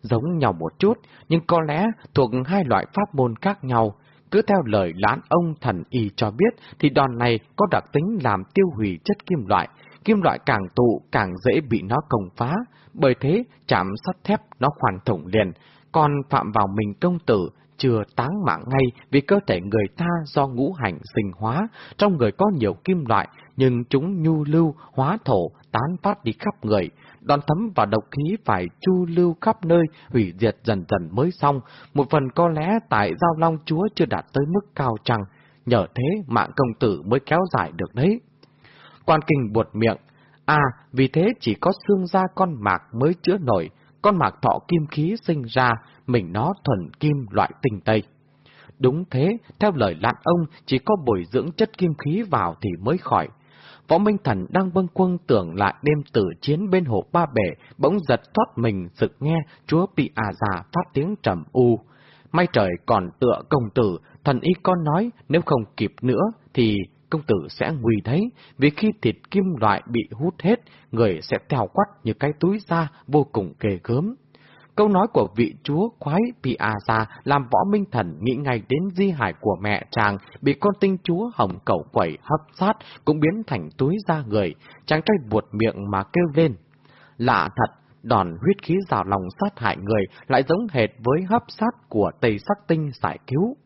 A: giống nhau một chút, nhưng có lẽ thuộc hai loại pháp môn khác nhau. Cứ theo lời lán ông thần y cho biết, thì đòn này có đặc tính làm tiêu hủy chất kim loại, kim loại càng tụ càng dễ bị nó công phá, bởi thế chạm sắt thép nó hoàn thủng liền, còn phạm vào mình công tử chưa táng mạng ngay vì cơ thể người ta do ngũ hành sinh hóa, trong người có nhiều kim loại, nhưng chúng nhu lưu, hóa thổ, tán phát đi khắp người. Đòn thấm và độc khí phải chu lưu khắp nơi, hủy diệt dần dần mới xong. Một phần có lẽ tại Giao Long Chúa chưa đạt tới mức cao trăng, nhờ thế mạng công tử mới kéo dài được đấy. Quan kinh buột miệng, à, vì thế chỉ có xương da con mạc mới chữa nổi, con mạc thọ kim khí sinh ra, mình nó thuần kim loại tinh tây. Đúng thế, theo lời lạn ông, chỉ có bồi dưỡng chất kim khí vào thì mới khỏi. Võ Minh Thần đang bâng quân tưởng lại đêm tử chiến bên hồ Ba Bể, bỗng giật thoát mình sực nghe chúa bị à già phát tiếng trầm u. May trời còn tựa công tử, thần y con nói nếu không kịp nữa thì công tử sẽ nguy thấy, vì khi thịt kim loại bị hút hết, người sẽ tèo quắt như cái túi da vô cùng kề gớm. Câu nói của vị chúa quái Piazza làm võ minh thần nghĩ ngay đến di hài của mẹ chàng bị con tinh chúa hồng cẩu quẩy hấp sát cũng biến thành túi da người, chàng trai buột miệng mà kêu lên. Lạ thật, đòn huyết khí rào lòng sát hại người lại giống hệt với hấp sát của Tây Sắc Tinh giải cứu.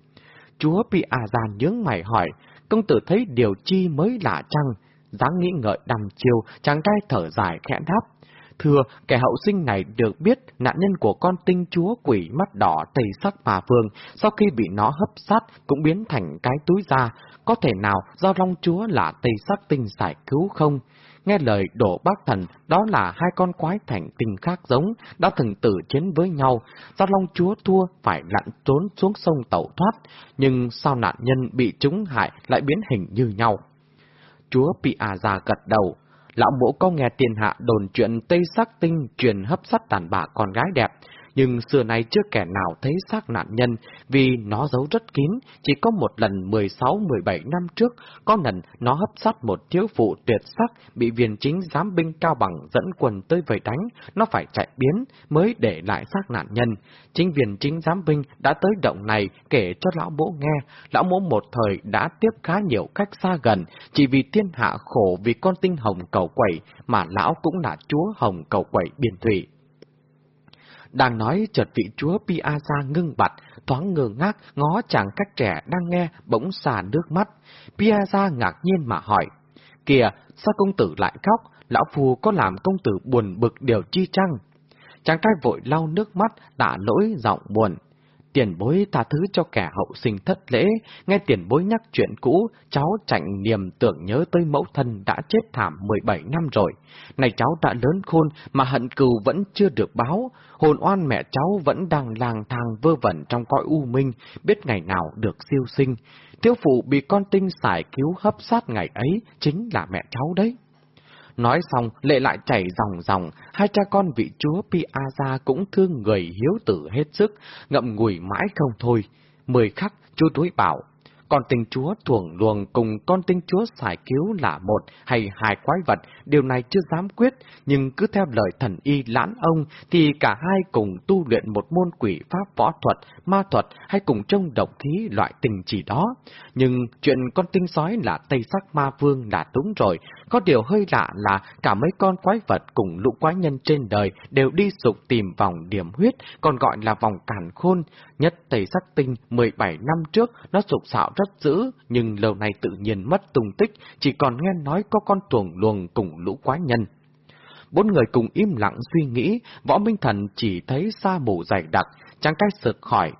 A: Chúa Piazza nhướng mày hỏi, công tử thấy điều chi mới lạ chăng? dáng nghĩ ngợi đăm chiều, chàng trai thở dài khẽ đáp. Thưa, kẻ hậu sinh này được biết nạn nhân của con tinh chúa quỷ mắt đỏ tây sắc bà vương, sau khi bị nó hấp sát cũng biến thành cái túi da. Có thể nào do long chúa là tây sắc tinh giải cứu không? Nghe lời đổ bác thần, đó là hai con quái thành tình khác giống, đã từng tử chiến với nhau. Do long chúa thua phải lặn trốn xuống sông tẩu thoát, nhưng sao nạn nhân bị chúng hại lại biến hình như nhau? Chúa Pia già gật đầu, Lão mũ có nghe tiền hạ đồn chuyện Tây Sắc Tinh truyền hấp sắt đàn bà con gái đẹp, nhưng xưa nay chưa kẻ nào thấy xác nạn nhân vì nó giấu rất kín, chỉ có một lần 16-17 năm trước, có lần nó hấp sát một thiếu phụ tuyệt sắc bị viên chính giám binh cao bằng dẫn quần tới vây đánh, nó phải chạy biến mới để lại xác nạn nhân. Chính viên chính giám binh đã tới động này kể cho lão bố nghe, lão bố một thời đã tiếp khá nhiều cách xa gần, chỉ vì thiên hạ khổ vì con tinh hồng cầu quẩy, mà lão cũng là chúa hồng cầu quẩy biên thủy. Đang nói chợt vị chúa Piazza ngưng bặt, thoáng ngơ ngác, ngó chàng cách trẻ đang nghe, bỗng xả nước mắt. Piazza ngạc nhiên mà hỏi, kìa, sao công tử lại khóc, lão phù có làm công tử buồn bực điều chi chăng? Chàng trai vội lau nước mắt, đã lỗi giọng buồn. Tiền bối tha thứ cho kẻ hậu sinh thất lễ, nghe tiền bối nhắc chuyện cũ, cháu chạnh niềm tưởng nhớ tới mẫu thân đã chết thảm 17 năm rồi. Này cháu đã lớn khôn mà hận cừu vẫn chưa được báo, hồn oan mẹ cháu vẫn đang lang thang vơ vẩn trong cõi u minh, biết ngày nào được siêu sinh. Thiếu phụ bị con tinh xài cứu hấp sát ngày ấy chính là mẹ cháu đấy. Nói xong, lệ lại chảy dòng dòng, hai cha con vị chúa Piazza cũng thương người hiếu tử hết sức, ngậm ngùi mãi không thôi. Mười khắc, chú túi bảo, con tinh chúa thuồng luồng cùng con tinh chúa xài cứu là một hay hai quái vật, điều này chưa dám quyết, nhưng cứ theo lời thần y lãn ông thì cả hai cùng tu luyện một môn quỷ pháp võ thuật, ma thuật hay cùng trông độc khí loại tình chỉ đó. Nhưng chuyện con tinh sói là Tây Sắc Ma Vương là đúng rồi, có điều hơi lạ là cả mấy con quái vật cùng lũ quái nhân trên đời đều đi sục tìm vòng điểm huyết, còn gọi là vòng cản khôn. Nhất Tây Sắc Tinh 17 năm trước nó sục sạo rất dữ, nhưng lâu nay tự nhiên mất tung tích, chỉ còn nghe nói có con tuồng luồng cùng lũ quái nhân. Bốn người cùng im lặng suy nghĩ, võ minh thần chỉ thấy xa mù dày đặc, chẳng cách sực hỏi.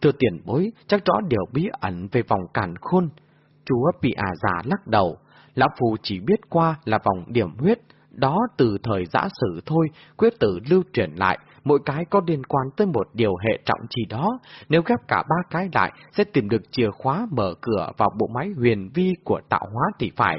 A: Thưa tiền bối, chắc rõ điều bí ẩn về vòng cản khôn. Chúa bị à già lắc đầu, Lão Phù chỉ biết qua là vòng điểm huyết, đó từ thời giã sử thôi, quyết tử lưu truyền lại, mỗi cái có liên quan tới một điều hệ trọng gì đó, nếu ghép cả ba cái lại sẽ tìm được chìa khóa mở cửa vào bộ máy huyền vi của tạo hóa thì phải.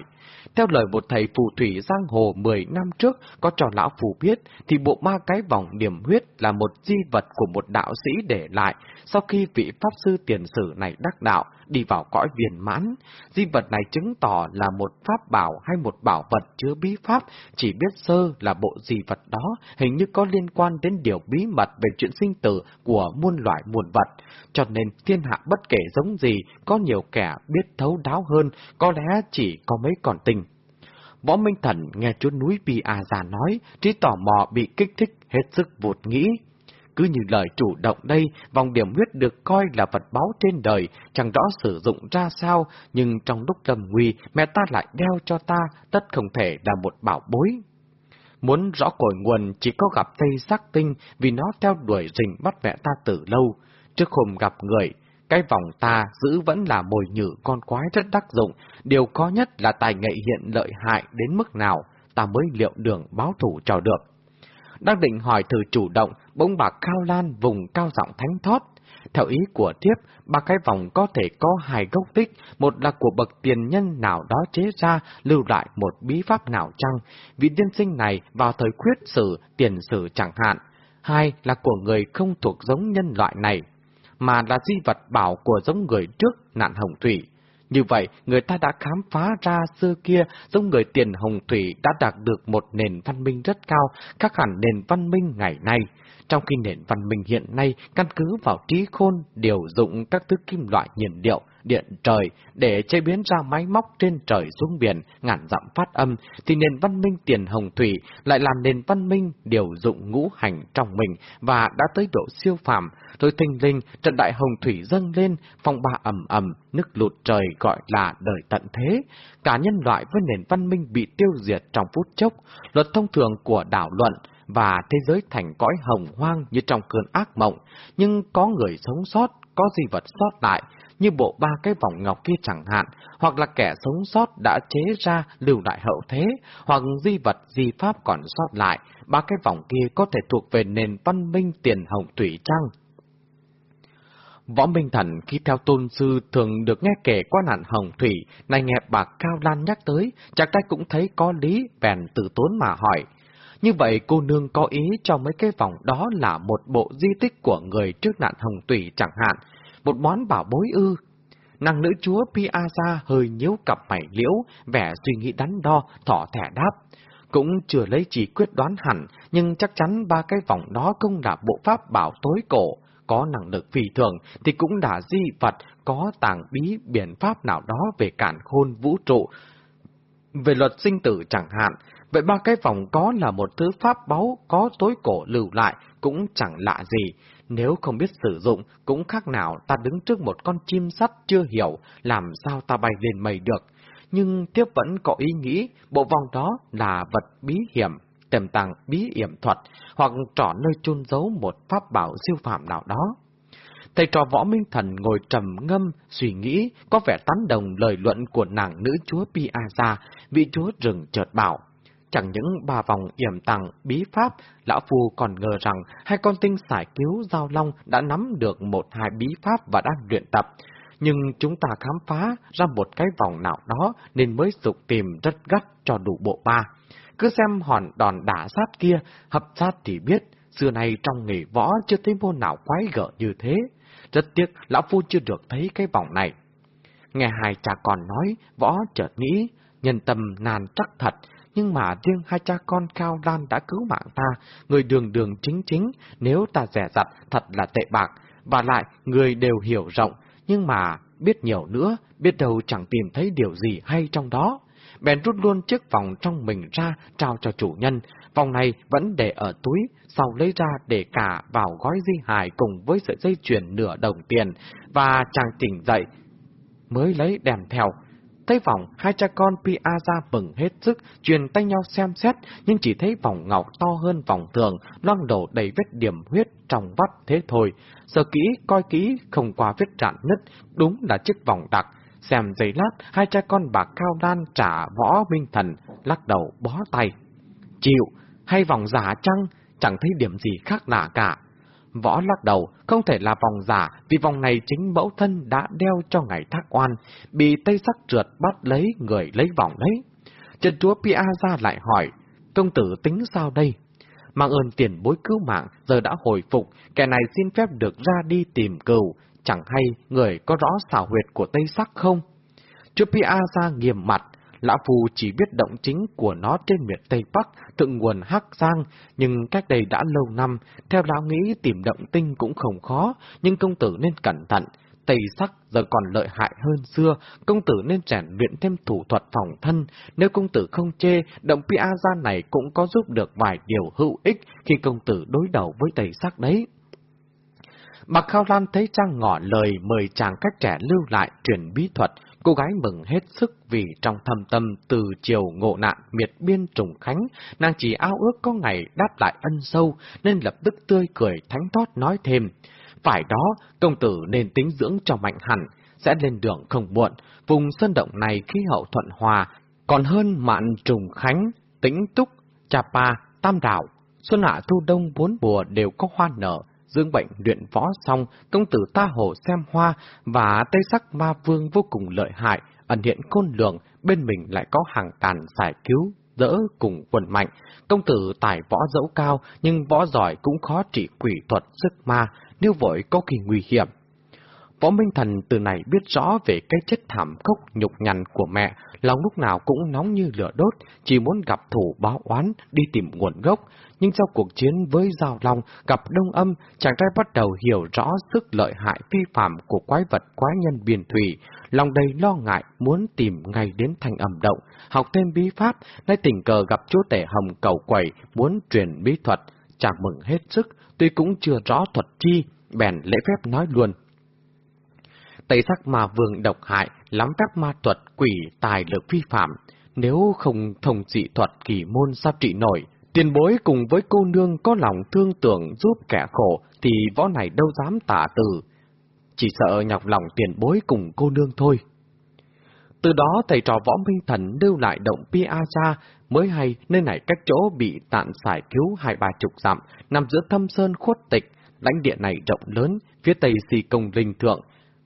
A: Theo lời một thầy phù thủy giang hồ 10 năm trước có cho lão phù biết, thì bộ ba cái vòng điểm huyết là một di vật của một đạo sĩ để lại sau khi vị pháp sư tiền sử này đắc đạo, đi vào cõi viền mãn. Di vật này chứng tỏ là một pháp bảo hay một bảo vật chứa bí pháp, chỉ biết sơ là bộ di vật đó hình như có liên quan đến điều bí mật về chuyện sinh tử của muôn loại muôn vật. Cho nên thiên hạ bất kể giống gì, có nhiều kẻ biết thấu đáo hơn, có lẽ chỉ có mấy còn tình. Võ Minh Thần nghe chúa núi Bi A già nói, trí tò mò bị kích thích hết sức vụt nghĩ. Cứ như lời chủ động đây, vòng điểm huyết được coi là vật báu trên đời, chẳng rõ sử dụng ra sao, nhưng trong lúc tầm nguy, mẹ ta lại đeo cho ta, tất không thể là một bảo bối. Muốn rõ cội nguồn chỉ có gặp Tây Sắc Tinh vì nó theo đuổi rình bắt mẹ ta từ lâu. Trước hôm gặp người, cái vòng ta giữ vẫn là mồi nhử con quái rất đắc dụng, điều khó nhất là tài nghệ hiện lợi hại đến mức nào, ta mới liệu đường báo thủ cho được. Đang định hỏi thử chủ động, bỗng bà Cao Lan vùng cao giọng thánh thót. Theo ý của thiếp, ba cái vòng có thể có hai gốc tích, một là của bậc tiền nhân nào đó chế ra, lưu lại một bí pháp nào chăng, vị tiên sinh này vào thời khuyết sử, tiền sử chẳng hạn. Hai là của người không thuộc giống nhân loại này, mà là di vật bảo của giống người trước nạn hồng thủy. Như vậy, người ta đã khám phá ra xưa kia, giống người tiền hồng thủy đã đạt được một nền văn minh rất cao, khác hẳn nền văn minh ngày nay. Trong khi nền văn minh hiện nay căn cứ vào trí khôn, điều dụng các thứ kim loại nhiên liệu, điện trời để chế biến ra máy móc trên trời xuống biển, ngàn dặm phát âm, thì nền văn minh tiền hồng thủy lại làm nền văn minh điều dụng ngũ hành trong mình và đã tới độ siêu phàm, rồi thình linh trận đại hồng thủy dâng lên, phong ba ầm ầm, nước lụt trời gọi là đời tận thế. Cả nhân loại với nền văn minh bị tiêu diệt trong phút chốc, luật thông thường của đảo luận, và thế giới thành cõi hồng hoang như trong cơn ác mộng, nhưng có người sống sót, có di vật sót lại, như bộ ba cái vòng ngọc kia chẳng hạn, hoặc là kẻ sống sót đã chế ra lưu lại hậu thế, hoặc di vật di pháp còn sót lại, ba cái vòng kia có thể thuộc về nền văn minh tiền hồng thủy trăng. Võ Minh Thần khi theo tôn sư thường được nghe kể qua nạn hồng thủy, này nghe bà Cao Lan nhắc tới, chắc tay cũng thấy có lý, bèn từ tốn mà hỏi. Như vậy cô nương có ý cho mấy cái vòng đó là một bộ di tích của người trước nạn hồng thủy chẳng hạn, một món bảo bối ư. Nàng nữ chúa Piazza hơi nhíu cặp mày liễu, vẻ suy nghĩ đắn đo, thỏ thẻ đáp. Cũng chưa lấy chỉ quyết đoán hẳn, nhưng chắc chắn ba cái vòng đó không là bộ pháp bảo tối cổ, có năng lực phi thường thì cũng đã di vật có tàng bí biện pháp nào đó về cản khôn vũ trụ. Về luật sinh tử chẳng hạn, vậy ba cái vòng có là một thứ pháp báu có tối cổ lưu lại cũng chẳng lạ gì. Nếu không biết sử dụng, cũng khác nào ta đứng trước một con chim sắt chưa hiểu làm sao ta bay lên mây được. Nhưng tiếp vẫn có ý nghĩ bộ vòng đó là vật bí hiểm, tiềm tàng bí hiểm thuật, hoặc trỏ nơi chôn giấu một pháp bảo siêu phạm nào đó. Thầy trò võ minh thần ngồi trầm ngâm, suy nghĩ, có vẻ tán đồng lời luận của nàng nữ chúa Piazza, vị chúa rừng chợt bảo. Chẳng những ba vòng yểm tàng bí pháp, lão phu còn ngờ rằng hai con tinh sải cứu giao long đã nắm được một hai bí pháp và đang luyện tập. Nhưng chúng ta khám phá ra một cái vòng nào đó nên mới dục tìm rất gắt cho đủ bộ ba. Cứ xem hòn đòn đả sát kia, hập sát thì biết, xưa nay trong nghề võ chưa thấy môn nào quái gở như thế. Rất tiếc, lão phu chưa được thấy cái vòng này. Nghe hai cha con nói, võ chợt nghĩ, nhân tâm nàn chắc thật, nhưng mà riêng hai cha con Cao Lan đã cứu mạng ta, người đường đường chính chính, nếu ta rẻ rặt thật là tệ bạc, và lại người đều hiểu rộng, nhưng mà biết nhiều nữa, biết đâu chẳng tìm thấy điều gì hay trong đó. Bèn rút luôn chiếc vòng trong mình ra, trao cho chủ nhân. Vòng này vẫn để ở túi, sau lấy ra để cả vào gói di hài cùng với sợi dây chuyền nửa đồng tiền, và chàng tỉnh dậy, mới lấy đèn theo. Thấy vòng, hai cha con Pia bừng hết sức, truyền tay nhau xem xét, nhưng chỉ thấy vòng ngọc to hơn vòng thường, loang đổ đầy vết điểm huyết trong vắt thế thôi. Sợ kỹ, coi kỹ, không qua vết rạn nứt, đúng là chiếc vòng đặc. Xem giấy lát, hai cha con bà Cao Đan trả võ minh thần, lắc đầu bó tay. Chịu, hay vòng giả chăng, chẳng thấy điểm gì khác lạ cả. Võ lắc đầu, không thể là vòng giả, vì vòng này chính mẫu thân đã đeo cho ngày thác oan, bị tây sắc trượt bắt lấy người lấy vòng đấy. Trần chúa Pia ra lại hỏi, công tử tính sao đây? Mang ơn tiền bối cứu mạng, giờ đã hồi phục, kẻ này xin phép được ra đi tìm cừu, chẳng hay người có rõ xảo huyệt của tây sắc không? Chúa Pia ra nghiêm mặt, Lão Phu chỉ biết động chính của nó trên miền Tây Bắc, thượng nguồn Hắc Giang, nhưng cách đây đã lâu năm, theo lão nghĩ tìm động tinh cũng không khó, nhưng công tử nên cẩn thận. Tây sắc giờ còn lợi hại hơn xưa, công tử nên rèn luyện thêm thủ thuật phòng thân. Nếu công tử không chê, động Piazza Gia này cũng có giúp được vài điều hữu ích khi công tử đối đầu với Tây sắc đấy. Bạc Khao Lan thấy Trang ngỏ lời mời chàng cách trẻ lưu lại truyền bí thuật, Cô gái mừng hết sức vì trong thầm tâm từ chiều ngộ nạn miệt biên trùng khánh, nàng chỉ ao ước có ngày đáp lại ân sâu, nên lập tức tươi cười thánh thoát nói thêm. Phải đó, công tử nên tính dưỡng cho mạnh hẳn, sẽ lên đường không muộn, vùng sơn động này khí hậu thuận hòa, còn hơn mạn trùng khánh, tĩnh túc, chà pa, tam đảo. Xuân hạ thu đông bốn mùa đều có hoa nở, dưỡng bệnh luyện võ xong, công tử ta hồ xem hoa và tây sắc ma vương vô cùng lợi hại, ẩn hiện côn lường, bên mình lại có hàng tàn giải cứu, dỡ cùng quần mạnh. Công tử tài võ dẫu cao, nhưng võ giỏi cũng khó trị quỷ thuật sức ma, nếu vội có kỳ nguy hiểm. Võ Minh Thần từ này biết rõ về cái chết thảm khốc nhục nhằn của mẹ, lòng lúc nào cũng nóng như lửa đốt, chỉ muốn gặp thủ báo oán, đi tìm nguồn gốc. Nhưng sau cuộc chiến với Giao Long, gặp Đông Âm, chàng trai bắt đầu hiểu rõ sức lợi hại phi phạm của quái vật quái nhân biển thủy. Lòng đầy lo ngại, muốn tìm ngay đến thành ẩm động, học thêm bí pháp, nay tình cờ gặp chúa tể hồng cầu quẩy, muốn truyền bí thuật. Chàng mừng hết sức, tuy cũng chưa rõ thuật chi, bèn lễ phép nói luôn. Tây sắc ma vương độc hại, lắm các ma thuật quỷ tài lực phi phạm. Nếu không thông dị thuật kỳ môn sao trị nổi, tiền bối cùng với cô nương có lòng thương tưởng giúp kẻ khổ, thì võ này đâu dám tả từ. Chỉ sợ nhọc lòng tiền bối cùng cô nương thôi. Từ đó thầy trò võ minh thần lưu lại động Piaja, mới hay nơi này cách chỗ bị tạn giải cứu hai ba chục dặm, nằm giữa thâm sơn khuất tịch, lãnh địa này rộng lớn, phía tây xì công linh thượng,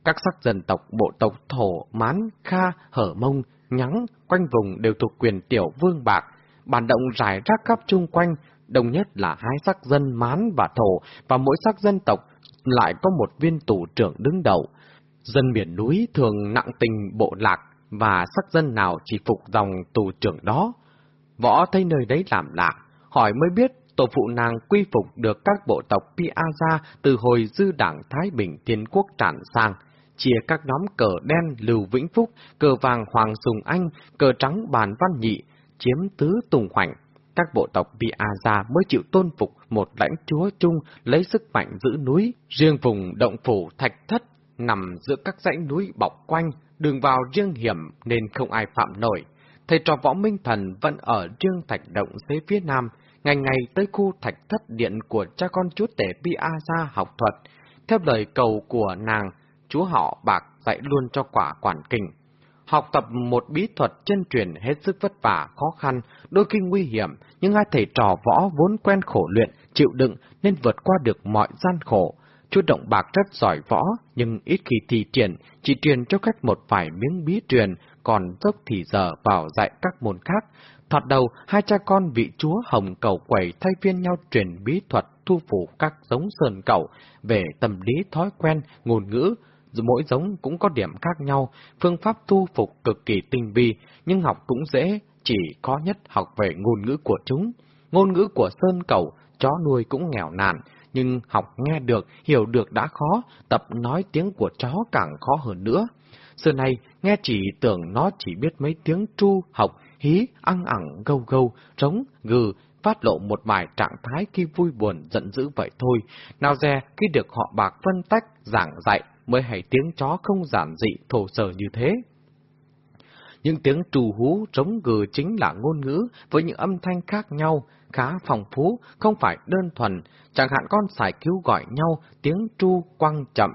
A: các sắc dân tộc bộ tộc Thổ, Mán, Kha, Hở Mông, Nhắng, quanh vùng đều thuộc quyền tiểu vương bạc, bản động rải rác khắp chung quanh, đồng nhất là hai sắc dân Mán và Thổ, và mỗi sắc dân tộc lại có một viên tù trưởng đứng đầu. Dân miền núi thường nặng tình bộ lạc, và sắc dân nào chỉ phục dòng tù trưởng đó. Võ thấy nơi đấy làm lạ, hỏi mới biết tổ phụ nàng quy phục được các bộ tộc Piaza từ hồi dư đảng Thái Bình Thiên Quốc tràn sang chia các nhóm cờ đen Lưu Vĩnh Phúc, cờ vàng Hoàng Sùng Anh, cờ trắng Bàn Văn Nhị, chiếm tứ Tùng Hoành. Các bộ tộc bị A Gia mới chịu tôn phục một lãnh chúa chung lấy sức mạnh giữ núi, riêng vùng động phủ thạch thất nằm giữa các dãy núi bọc quanh, đường vào riêng hiểm nên không ai phạm nổi. Thầy trò võ minh thần vẫn ở riêng thạch động dưới phía nam, ngày ngày tới khu thạch thất điện của cha con chúa tể Bi A Gia học thuật. Theo lời cầu của nàng, chúa họ bạc dạy luôn cho quả quản kinh. Học tập một bí thuật chân truyền hết sức vất vả, khó khăn, đôi khi nguy hiểm, nhưng hai thầy trò võ vốn quen khổ luyện, chịu đựng nên vượt qua được mọi gian khổ. Chú Động Bạc rất giỏi võ, nhưng ít khi thi triển, chỉ truyền cho cách một vài miếng bí truyền, còn dốc thì giờ vào dạy các môn khác. Thoạt đầu, hai cha con vị chúa Hồng Cầu Quẩy thay phiên nhau truyền bí thuật thu phục các giống sơn cẩu về tâm lý thói quen, ngôn ngữ, mỗi giống cũng có điểm khác nhau, phương pháp tu phục cực kỳ tinh vi, nhưng học cũng dễ, chỉ khó nhất học về ngôn ngữ của chúng. Ngôn ngữ của Sơn Cầu, chó nuôi cũng nghèo nàn, nhưng học nghe được, hiểu được đã khó, tập nói tiếng của chó càng khó hơn nữa. Xưa nay nghe chỉ tưởng nó chỉ biết mấy tiếng tru, học, hí, ăn ẳng, gâu gâu, trống, gừ, phát lộ một bài trạng thái khi vui buồn giận dữ vậy thôi. Nào dè khi được họ bạc phân tách, giảng dạy, mới hay tiếng chó không giản dị, thổ sở như thế. Những tiếng trù hú, trống gừ chính là ngôn ngữ với những âm thanh khác nhau, khá phong phú, không phải đơn thuần. Chẳng hạn con sải cứu gọi nhau, tiếng tru quăng chậm,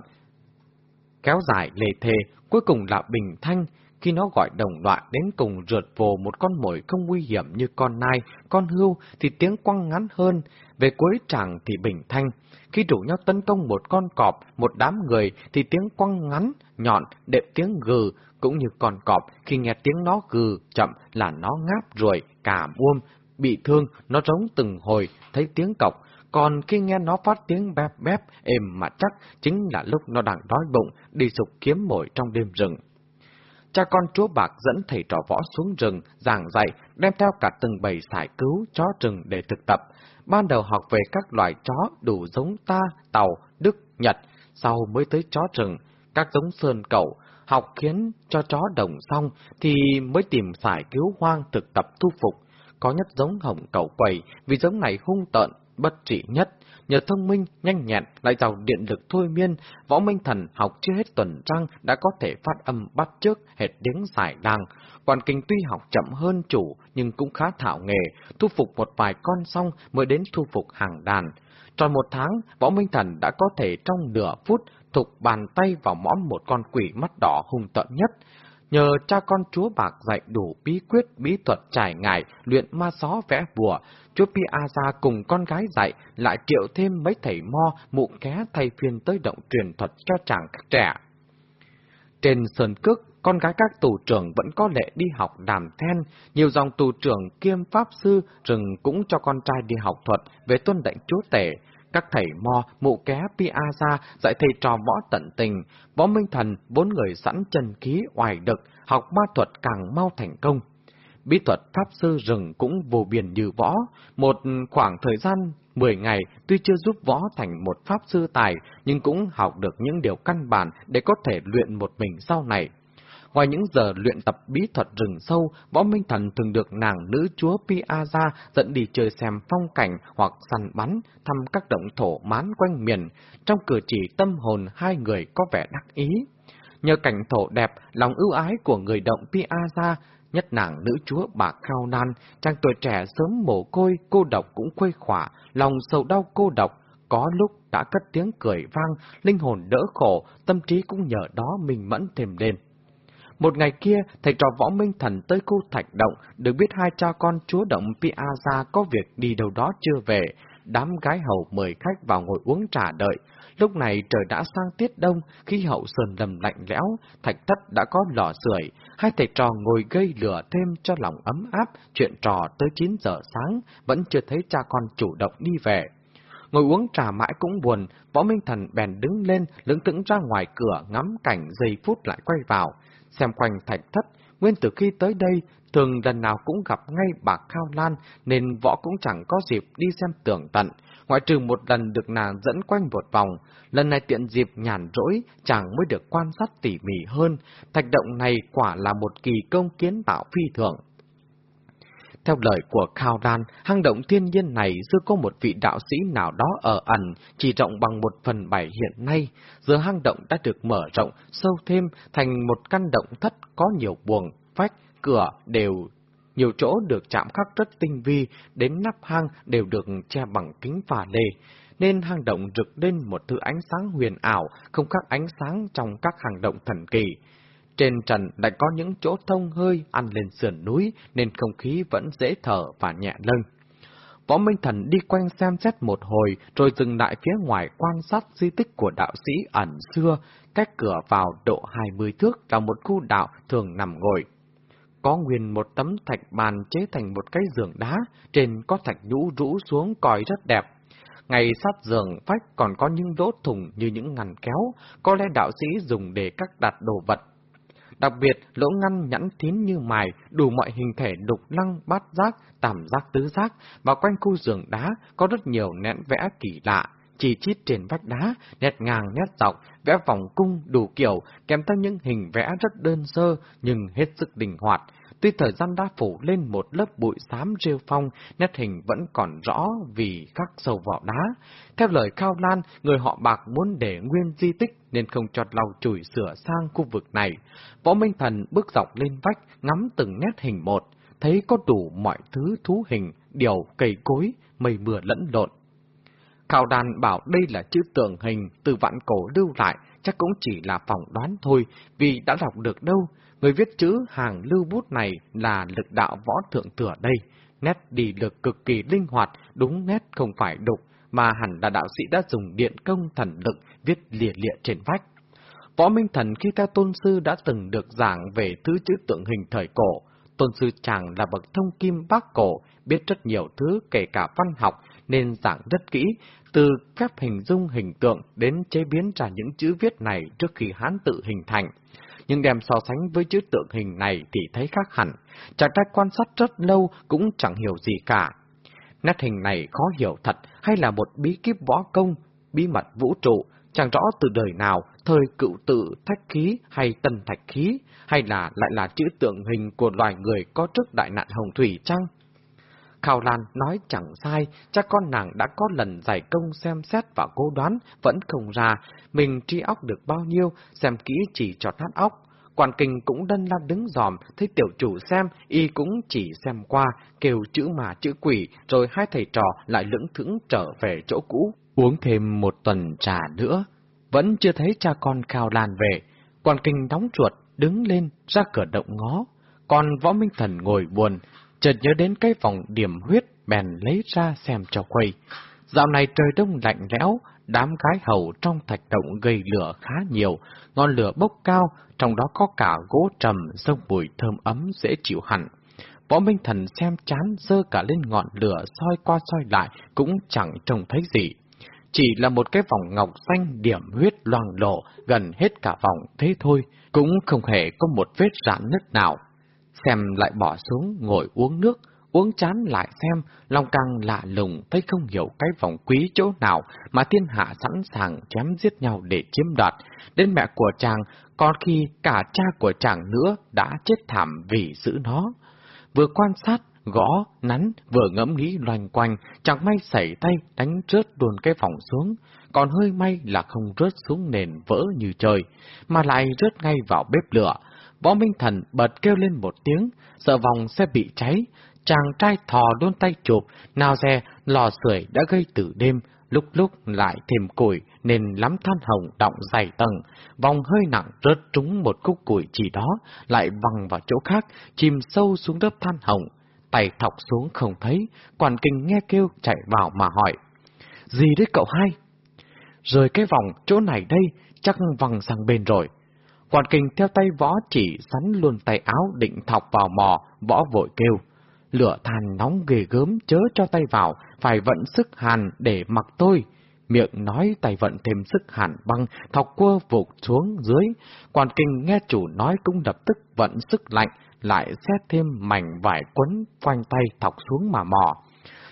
A: kéo dài lề thề, cuối cùng là bình thanh, khi nó gọi đồng loại đến cùng rượt vồ một con mồi không nguy hiểm như con nai, con hươu thì tiếng quăng ngắn hơn, về cuối tràng thì bình thanh. Khi rủ nhau tấn công một con cọp, một đám người thì tiếng quăng ngắn, nhọn, đệm tiếng gừ, cũng như con cọp, khi nghe tiếng nó gừ, chậm là nó ngáp rồi, cả buông, bị thương, nó rống từng hồi, thấy tiếng cọc, còn khi nghe nó phát tiếng bẹp bép, êm mà chắc, chính là lúc nó đang đói bụng, đi sục kiếm mồi trong đêm rừng. Cha con chúa bạc dẫn thầy trò võ xuống rừng, giảng dạy, đem theo cả từng bầy sải cứu chó rừng để thực tập. Ban đầu học về các loài chó đủ giống ta, tàu, đức, nhật, sau mới tới chó rừng, các giống sơn cẩu, học khiến cho chó đồng xong thì mới tìm sải cứu hoang thực tập thu phục. Có nhất giống hồng cẩu quầy, vì giống này hung tợn, bất trị nhất, nhờ thông minh, nhanh nhẹn, lại giàu điện lực thôi miên, võ minh thần học chưa hết tuần trăng đã có thể phát âm bắt trước hệt tiếng giải đàng. Quản kinh tuy học chậm hơn chủ, nhưng cũng khá thạo nghề, thu phục một vài con xong mới đến thu phục hàng đàn. Tròn một tháng, võ minh thần đã có thể trong nửa phút thục bàn tay vào mõm một con quỷ mắt đỏ hung tợn nhất. Nhờ cha con chúa bạc dạy đủ bí quyết bí thuật trải ngải, luyện ma gió vẽ bùa, chúa Piazza cùng con gái dạy lại triệu thêm mấy thầy mo mụ ké thay phiên tới động truyền thuật cho chàng các trẻ. Trên sơn cước, con gái các tù trưởng vẫn có lệ đi học đàm then, nhiều dòng tù trưởng kiêm pháp sư rừng cũng cho con trai đi học thuật về tuân lệnh chúa tể, các thầy mo, mụ ké, Piazza dạy thầy trò võ tận tình, võ minh thần, vốn người sẵn chân khí, oài đực, học ma thuật càng mau thành công. Bí thuật pháp sư rừng cũng vô biên như võ, một khoảng thời gian 10 ngày tuy chưa giúp võ thành một pháp sư tài, nhưng cũng học được những điều căn bản để có thể luyện một mình sau này. Ngoài những giờ luyện tập bí thuật rừng sâu, võ minh thần thường được nàng nữ chúa Piazza dẫn đi chơi xem phong cảnh hoặc săn bắn, thăm các động thổ mán quanh miền. Trong cử chỉ tâm hồn hai người có vẻ đắc ý. Nhờ cảnh thổ đẹp, lòng ưu ái của người động Piazza, nhất nàng nữ chúa bà khao nan, chàng tuổi trẻ sớm mồ côi, cô độc cũng khuây khỏa, lòng sầu đau cô độc, có lúc đã cất tiếng cười vang, linh hồn đỡ khổ, tâm trí cũng nhờ đó mình mẫn thêm lên. Một ngày kia, thầy trò võ minh thần tới khu thạch động, được biết hai cha con chúa động Piazza có việc đi đâu đó chưa về. Đám gái hầu mời khách vào ngồi uống trà đợi. Lúc này trời đã sang tiết đông, khí hậu sườn lầm lạnh lẽo, thạch thất đã có lò sưởi. Hai thầy trò ngồi gây lửa thêm cho lòng ấm áp, chuyện trò tới 9 giờ sáng, vẫn chưa thấy cha con chủ động đi về. Ngồi uống trà mãi cũng buồn, võ minh thần bèn đứng lên, lững tững ra ngoài cửa ngắm cảnh giây phút lại quay vào xem quanh thạch thất, nguyên từ khi tới đây, thường lần nào cũng gặp ngay bà Khao Lan, nên võ cũng chẳng có dịp đi xem tường tận, ngoại trừ một lần được nàng dẫn quanh một vòng, lần này tiện dịp nhàn rỗi, chàng mới được quan sát tỉ mỉ hơn, thạch động này quả là một kỳ công kiến tạo phi thường. Theo lời của Khao Đan, hang động thiên nhiên này xưa có một vị đạo sĩ nào đó ở ẩn, chỉ rộng bằng một phần bảy hiện nay. Giờ hang động đã được mở rộng, sâu thêm thành một căn động thất có nhiều buồng, vách, cửa đều nhiều chỗ được chạm khắc rất tinh vi, đến nắp hang đều được che bằng kính phà lê, nên hang động rực lên một thứ ánh sáng huyền ảo, không khác ánh sáng trong các hang động thần kỳ. Trên trần lại có những chỗ thông hơi ăn lên sườn núi nên không khí vẫn dễ thở và nhẹ lưng. Võ Minh Thần đi quanh xem xét một hồi rồi dừng lại phía ngoài quan sát di tích của đạo sĩ ẩn xưa, cách cửa vào độ 20 thước là một khu đạo thường nằm ngồi. Có nguyên một tấm thạch bàn chế thành một cái giường đá, trên có thạch nhũ rũ xuống còi rất đẹp. Ngày sát giường vách còn có những lỗ thùng như những ngăn kéo, có lẽ đạo sĩ dùng để các đặt đồ vật. Đặc biệt, lỗ ngăn nhẵn thín như mài, đủ mọi hình thể đục lăng, bát giác, tàm giác tứ giác, và quanh khu giường đá có rất nhiều nét vẽ kỳ lạ, chỉ chít trên vách đá, nét ngang nét dọc, vẽ vòng cung đủ kiểu, kèm theo những hình vẽ rất đơn sơ nhưng hết sức đình hoạt. Tuy thời gian đã phủ lên một lớp bụi xám rêu phong, nét hình vẫn còn rõ vì khắc sâu vào đá. Theo lời Cao Lan, người họ bạc muốn để nguyên di tích nên không cho lau chùi sửa sang khu vực này. Võ Minh Thần bước dọc lên vách, ngắm từng nét hình một, thấy có đủ mọi thứ thú hình, điều, cây cối, mây mưa lẫn lộn. Khảo đàn bảo đây là chữ tượng hình từ vạn cổ lưu lại, chắc cũng chỉ là phỏng đoán thôi, vì đã đọc được đâu. Người viết chữ hàng lưu bút này là lực đạo võ thượng thừa đây. Nét đi lực cực kỳ linh hoạt, đúng nét không phải đục, mà hẳn là đạo sĩ đã dùng điện công thần lực viết lìa lịa trên vách. Võ Minh Thần khi theo tôn sư đã từng được giảng về thứ chữ tượng hình thời cổ. Tôn sư chàng là bậc thông kim bác cổ, biết rất nhiều thứ kể cả văn học, nên giảng rất kỹ, từ phép hình dung hình tượng đến chế biến ra những chữ viết này trước khi hán tự hình thành. Nhưng đem so sánh với chữ tượng hình này thì thấy khác hẳn, chàng trai quan sát rất lâu cũng chẳng hiểu gì cả. Nét hình này khó hiểu thật hay là một bí kíp võ công, bí mật vũ trụ, chẳng rõ từ đời nào, thời cựu tự thách khí hay tân thạch khí, hay là lại là chữ tượng hình của loài người có trước đại nạn hồng thủy chăng? Khảo Lan nói chẳng sai, chắc con nàng đã có lần giải công xem xét và cố đoán, vẫn không ra, mình tri óc được bao nhiêu, xem kỹ chỉ cho nát óc. Quản kinh cũng đân la đứng dòm, thấy tiểu chủ xem, y cũng chỉ xem qua, kêu chữ mà chữ quỷ, rồi hai thầy trò lại lững thững trở về chỗ cũ, uống thêm một tuần trà nữa. Vẫn chưa thấy cha con Khảo Lan về, quản kinh đóng chuột, đứng lên, ra cửa động ngó. Còn võ minh thần ngồi buồn, chợt nhớ đến cái vòng điểm huyết bèn lấy ra xem cho quay. Dạo này trời đông lạnh lẽo, đám gái hầu trong thạch động gây lửa khá nhiều, ngọn lửa bốc cao, trong đó có cả gỗ trầm, sông bụi thơm ấm dễ chịu hẳn. Võ Minh Thần xem chán dơ cả lên ngọn lửa soi qua soi lại cũng chẳng trông thấy gì. Chỉ là một cái vòng ngọc xanh điểm huyết loang lộ gần hết cả vòng thế thôi, cũng không hề có một vết rạn nứt nào xem lại bỏ xuống ngồi uống nước, uống chán lại xem, lòng càng lạ lùng thấy không hiểu cái vòng quý chỗ nào mà thiên hạ sẵn sàng chém giết nhau để chiếm đoạt. Đến mẹ của chàng, còn khi cả cha của chàng nữa đã chết thảm vì giữ nó. Vừa quan sát, gõ, nắn, vừa ngẫm nghĩ loanh quanh, chẳng may xảy tay đánh rớt đồn cái vòng xuống, còn hơi may là không rớt xuống nền vỡ như trời, mà lại rớt ngay vào bếp lửa. Võ Minh Thần bật kêu lên một tiếng, sợ vòng sẽ bị cháy. Chàng trai thò đôn tay chụp, nào dè lò sưởi đã gây tử đêm, lúc lúc lại thêm củi nên lắm than hồng động dày tầng, vòng hơi nặng rớt trúng một khúc củi chỉ đó, lại văng vào chỗ khác, chìm sâu xuống lớp than hồng. Tay thọc xuống không thấy, quản kinh nghe kêu chạy vào mà hỏi. Gì đấy cậu hai? Rồi cái vòng chỗ này đây, chắc văng sang bên rồi. Quản kình theo tay võ chỉ sắn luôn tay áo định thọc vào mò, võ vội kêu. Lửa than nóng ghê gớm chớ cho tay vào, phải vận sức hàn để mặc tôi. Miệng nói tay vận thêm sức hàn băng, thọc quơ vụt xuống dưới. Quản kinh nghe chủ nói cũng lập tức vận sức lạnh, lại xét thêm mảnh vải quấn quanh tay thọc xuống mà mò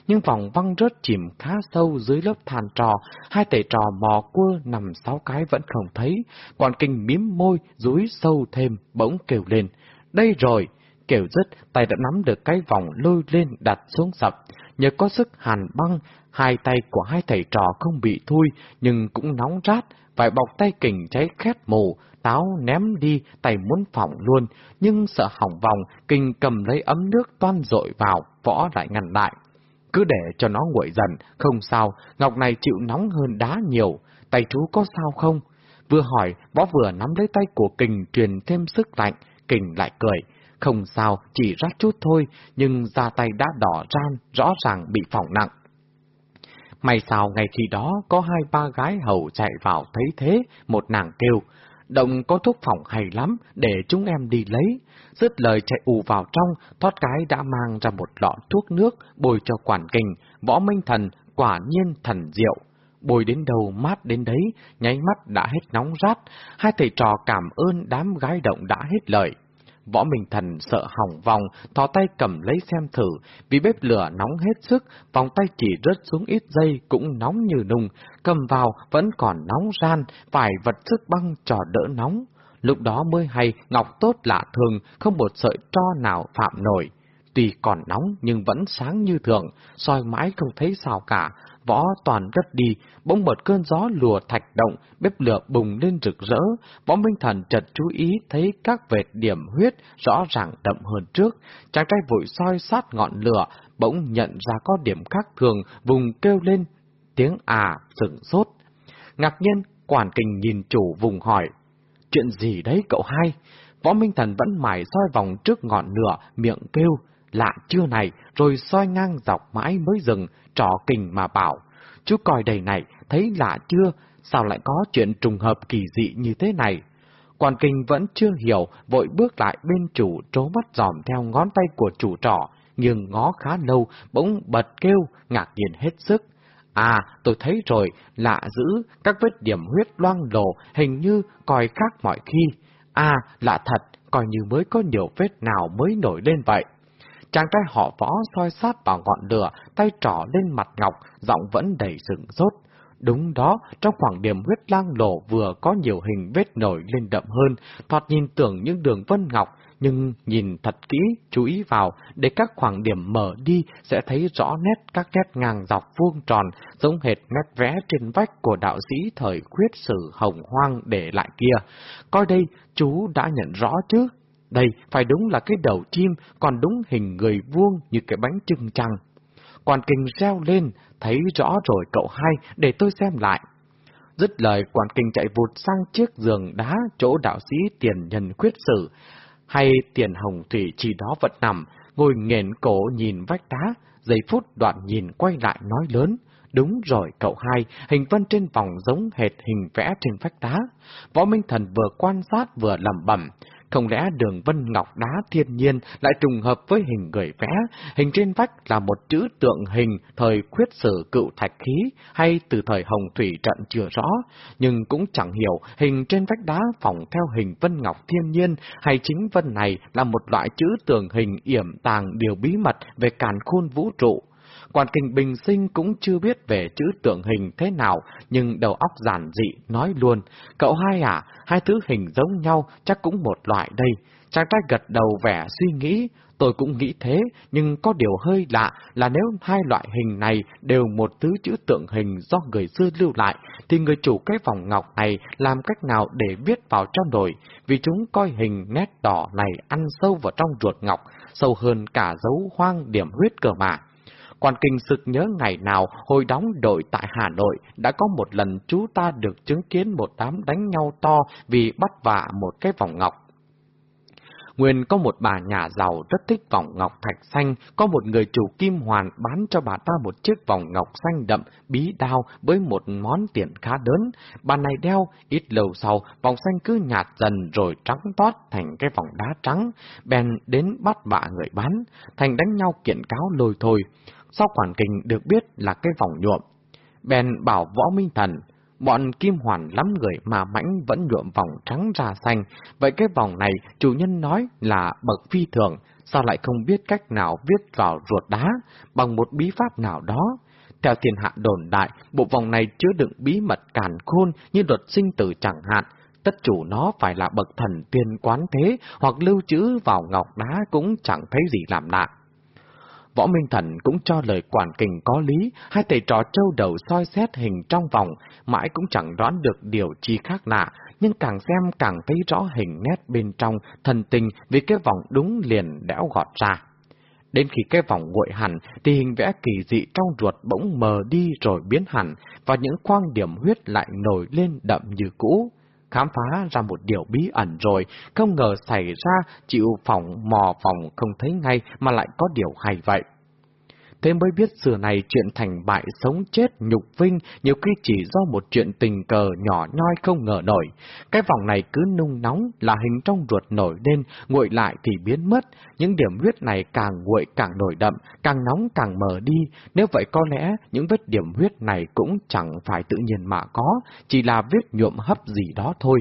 A: nhưng vòng văng rớt chìm khá sâu dưới lớp than trò, hai tể trò mò cua nằm sáu cái vẫn không thấy, quản kinh mím môi, dúi sâu thêm, bỗng kêu lên. Đây rồi! Kêu dứt, tay đã nắm được cái vòng lôi lên đặt xuống sập. Nhờ có sức hàn băng, hai tay của hai thầy trò không bị thui, nhưng cũng nóng rát, vài bọc tay kình cháy khét mù, táo ném đi, tay muốn phỏng luôn, nhưng sợ hỏng vòng, kình cầm lấy ấm nước toan dội vào, võ lại ngăn lại. Cứ để cho nó nguội dần, không sao, ngọc này chịu nóng hơn đá nhiều, tay chú có sao không? Vừa hỏi, võ vừa nắm lấy tay của kình truyền thêm sức lạnh, kình lại cười. Không sao, chỉ rát chút thôi, nhưng da tay đã đỏ ran, rõ ràng bị phỏng nặng. May sao ngày khi đó có hai ba gái hầu chạy vào thấy thế, một nàng kêu, Động có thuốc phòng hay lắm, để chúng em đi lấy. Dứt lời chạy ù vào trong, thoát cái đã mang ra một lọ thuốc nước, bồi cho quản kình. Võ Minh Thần quả nhiên thần diệu. Bồi đến đầu mát đến đấy, nháy mắt đã hết nóng rát, hai thầy trò cảm ơn đám gái động đã hết lời. Võ Minh Thần sợ hỏng vòng, thò tay cầm lấy xem thử, vì bếp lửa nóng hết sức, vòng tay chỉ rớt xuống ít giây cũng nóng như nung, cầm vào vẫn còn nóng ran, phải vật sức băng cho đỡ nóng. Lúc đó mới hay ngọc tốt lạ thường, không một sợi tro nào phạm nổi. Tuy còn nóng nhưng vẫn sáng như thường, soi mãi không thấy sao cả, võ toàn gấp đi, bỗng một cơn gió lùa thạch động, bếp lửa bùng lên rực rỡ, võ minh thần chợt chú ý thấy các vệt điểm huyết rõ ràng đậm hơn trước, chàng trai vội soi sát ngọn lửa, bỗng nhận ra có điểm khác thường, vùng kêu lên, tiếng à sửng sốt. Ngạc nhiên, quản kình nhìn chủ vùng hỏi, chuyện gì đấy cậu hai? Võ Minh Thần vẫn mải soi vòng trước ngọn lửa, miệng kêu, lạ chưa này, rồi soi ngang dọc mãi mới dừng, trỏ kình mà bảo. Chú coi đầy này, thấy lạ chưa, sao lại có chuyện trùng hợp kỳ dị như thế này? quản kinh vẫn chưa hiểu, vội bước lại bên chủ trố mắt dòm theo ngón tay của chủ trỏ, nhưng ngó khá lâu, bỗng bật kêu, ngạc nhiên hết sức. À, tôi thấy rồi, lạ dữ, các vết điểm huyết loang lổ, hình như coi khác mọi khi. À, lạ thật, coi như mới có nhiều vết nào mới nổi lên vậy. Chàng trai họ võ soi sát vào ngọn lửa, tay trỏ lên mặt ngọc, giọng vẫn đầy sừng sốt. Đúng đó, trong khoảng điểm huyết lang lổ vừa có nhiều hình vết nổi lên đậm hơn, thoạt nhìn tưởng những đường vân ngọc, nhưng nhìn thật kỹ, chú ý vào, để các khoảng điểm mở đi sẽ thấy rõ nét các nét ngang dọc vuông tròn, giống hệt nét vẽ trên vách của đạo sĩ thời khuyết sử hồng hoang để lại kia. Coi đây, chú đã nhận rõ chứ? Đây phải đúng là cái đầu chim, còn đúng hình người vuông như cái bánh trưng trăng. Quan kinh reo lên, thấy rõ rồi cậu hai, để tôi xem lại. Dứt lời, quản kinh chạy vụt sang chiếc giường đá chỗ đạo sĩ tiền nhân khuyết sử, hay tiền hồng thủy chỉ đó vẫn nằm, ngồi nghền cổ nhìn vách đá, giây phút đoạn nhìn quay lại nói lớn. Đúng rồi cậu hai, hình vân trên vòng giống hệt hình vẽ trên vách đá. Võ Minh Thần vừa quan sát vừa lẩm bẩm, không lẽ đường vân ngọc đá thiên nhiên lại trùng hợp với hình người vẽ, hình trên vách là một chữ tượng hình thời khuyết sử cựu thạch khí hay từ thời hồng thủy trận chưa rõ, nhưng cũng chẳng hiểu hình trên vách đá phỏng theo hình vân ngọc thiên nhiên hay chính vân này là một loại chữ tượng hình yểm tàng điều bí mật về càn khôn vũ trụ. Quản kinh bình sinh cũng chưa biết về chữ tượng hình thế nào, nhưng đầu óc giản dị, nói luôn. Cậu hai à, hai thứ hình giống nhau, chắc cũng một loại đây. Chàng trai gật đầu vẻ suy nghĩ, tôi cũng nghĩ thế, nhưng có điều hơi lạ là nếu hai loại hình này đều một thứ chữ tượng hình do người xưa lưu lại, thì người chủ cái vòng ngọc này làm cách nào để viết vào trong đồi? vì chúng coi hình nét đỏ này ăn sâu vào trong ruột ngọc, sâu hơn cả dấu hoang điểm huyết cờ mà. Quan kinh sực nhớ ngày nào hồi đóng đội tại Hà Nội đã có một lần chú ta được chứng kiến một đám đánh nhau to vì bắt vạ một cái vòng ngọc. Nguyên có một bà nhà giàu rất thích vòng ngọc thạch xanh, có một người chủ kim hoàn bán cho bà ta một chiếc vòng ngọc xanh đậm, bí đao với một món tiền khá lớn. Bà này đeo, ít lâu sau, vòng xanh cứ nhạt dần rồi trắng toát thành cái vòng đá trắng, bèn đến bắt vạ người bán, thành đánh nhau kiện cáo lôi thôi sau quản kinh được biết là cái vòng nhuộm. Bèn bảo võ minh thần, bọn kim hoàn lắm người mà mãnh vẫn nhuộm vòng trắng ra xanh, vậy cái vòng này chủ nhân nói là bậc phi thường, sao lại không biết cách nào viết vào ruột đá, bằng một bí pháp nào đó. Theo thiên hạ đồn đại, bộ vòng này chứa đựng bí mật càn khôn như luật sinh tử chẳng hạn, tất chủ nó phải là bậc thần tiên quán thế, hoặc lưu trữ vào ngọc đá cũng chẳng thấy gì làm lạ. Võ Minh Thần cũng cho lời quản kình có lý, hai thầy trò trâu đầu soi xét hình trong vòng, mãi cũng chẳng đoán được điều chi khác lạ, nhưng càng xem càng thấy rõ hình nét bên trong, thần tình vì cái vòng đúng liền đẽo gọt ra. Đến khi cái vòng nguội hẳn, thì hình vẽ kỳ dị trong ruột bỗng mờ đi rồi biến hẳn, và những khoang điểm huyết lại nổi lên đậm như cũ. Khám phá ra một điều bí ẩn rồi, không ngờ xảy ra chịu phòng mò phòng không thấy ngay mà lại có điều hay vậy thế mới biết xưa này chuyện thành bại sống chết nhục vinh nhiều khi chỉ do một chuyện tình cờ nhỏ nhoi không ngờ nổi. Cái vòng này cứ nung nóng là hình trong ruột nổi lên, nguội lại thì biến mất. Những điểm huyết này càng nguội càng nổi đậm, càng nóng càng mờ đi. Nếu vậy có lẽ những vết điểm huyết này cũng chẳng phải tự nhiên mà có, chỉ là vết nhuộm hấp gì đó thôi.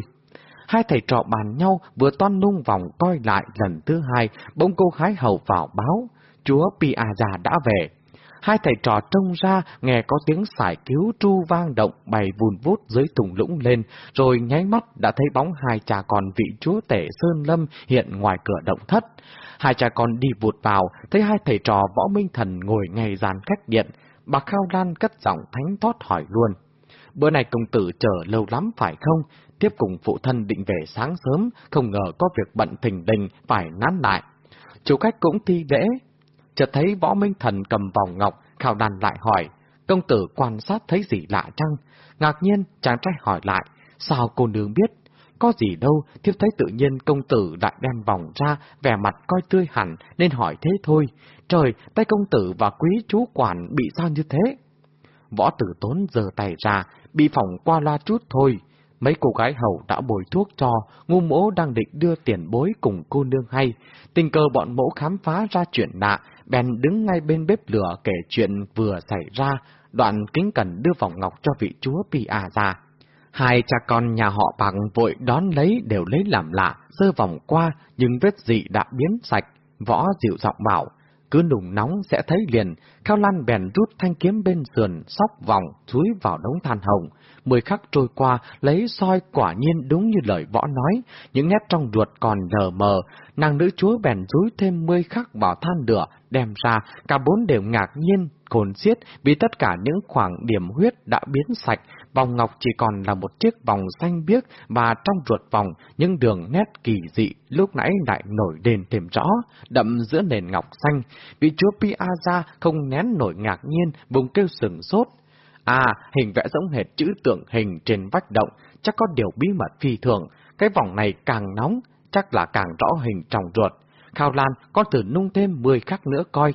A: Hai thầy trò bàn nhau vừa toan nung vòng coi lại lần thứ hai, bỗng cô hái hầu vào báo. Chúa Piazza đã về. Hai thầy trò trông ra, nghe có tiếng sải cứu tru vang động bày vùn vút dưới thùng lũng lên, rồi nháy mắt đã thấy bóng hai cha con vị chúa tể Sơn Lâm hiện ngoài cửa động thất. Hai cha con đi vụt vào, thấy hai thầy trò võ minh thần ngồi ngay dàn khách điện. Bà Khao Lan cất giọng thánh thót hỏi luôn. Bữa này công tử chờ lâu lắm phải không? Tiếp cùng phụ thân định về sáng sớm, không ngờ có việc bận thình đình phải nán lại. Chủ khách cũng thi lễ, chợt thấy võ minh thần cầm vòng ngọc, khảo đàn lại hỏi, công tử quan sát thấy gì lạ chăng? Ngạc nhiên, chàng trai hỏi lại, sao cô nương biết? Có gì đâu, thiếp thấy tự nhiên công tử lại đem vòng ra, vẻ mặt coi tươi hẳn, nên hỏi thế thôi. Trời, tay công tử và quý chú quản bị sao như thế? Võ tử tốn giờ tay ra, bị phỏng qua loa chút thôi. Mấy cô gái hầu đã bồi thuốc cho, ngu mỗ đang định đưa tiền bối cùng cô nương hay. Tình cờ bọn mỗ khám phá ra chuyện lạ, bèn đứng ngay bên bếp lửa kể chuyện vừa xảy ra, đoạn kính cẩn đưa vòng ngọc cho vị chúa Pia ra. Hai cha con nhà họ bằng vội đón lấy đều lấy làm lạ, sơ vòng qua, nhưng vết dị đã biến sạch, võ dịu giọng bảo, cứ nùng nóng sẽ thấy liền, Khao Lan bèn rút thanh kiếm bên sườn, sóc vòng, chúi vào đống than hồng. Mười khắc trôi qua, lấy soi quả nhiên đúng như lời võ nói, những nét trong ruột còn lờ mờ, nàng nữ chúa bèn rúi thêm mươi khắc vào than lửa, đem ra, cả bốn đều ngạc nhiên, khôn xiết vì tất cả những khoảng điểm huyết đã biến sạch, vòng ngọc chỉ còn là một chiếc vòng xanh biếc và trong ruột vòng những đường nét kỳ dị lúc nãy lại nổi lên thêm rõ, đậm giữa nền ngọc xanh. Vị chúa Piazza không nén nổi ngạc nhiên, vùng kêu sừng sốt. À, hình vẽ giống hệt chữ tượng hình trên vách động, chắc có điều bí mật phi thường. Cái vòng này càng nóng, chắc là càng rõ hình trong ruột. Khao Lan, con thử nung thêm 10 khắc nữa coi.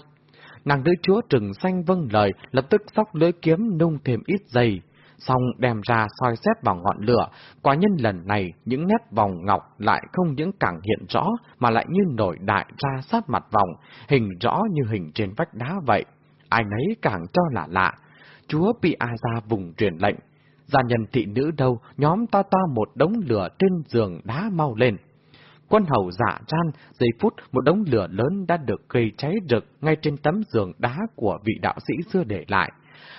A: Nàng nữ chúa trừng xanh vâng lời, lập tức sóc lưỡi kiếm nung thêm ít giày, xong đem ra soi xét vào ngọn lửa. Quả nhân lần này, những nét vòng ngọc lại không những càng hiện rõ, mà lại như nổi đại ra sát mặt vòng, hình rõ như hình trên vách đá vậy. Ai nấy càng cho là lạ. Chúa bị a ra vùng truyền lệnh. Gia nhân thị nữ đâu, nhóm ta ta một đống lửa trên giường đá mau lên. Quân hầu dạ giả ran, giây phút một đống lửa lớn đã được gây cháy rực ngay trên tấm giường đá của vị đạo sĩ xưa để lại.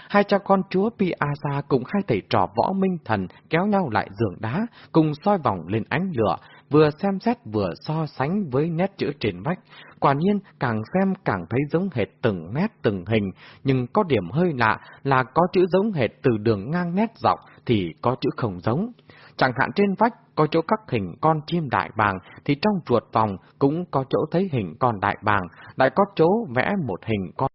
A: Hai cha con chúa Piazza cùng hai thầy trò võ minh thần kéo nhau lại giường đá, cùng soi vòng lên ánh lửa, vừa xem xét vừa so sánh với nét chữ trên vách. Quả nhiên, càng xem càng thấy giống hệt từng nét từng hình, nhưng có điểm hơi lạ là có chữ giống hệt từ đường ngang nét dọc thì có chữ không giống. Chẳng hạn trên vách có chỗ các hình con chim đại bàng, thì trong ruột vòng cũng có chỗ thấy hình con đại bàng, lại có chỗ vẽ một hình con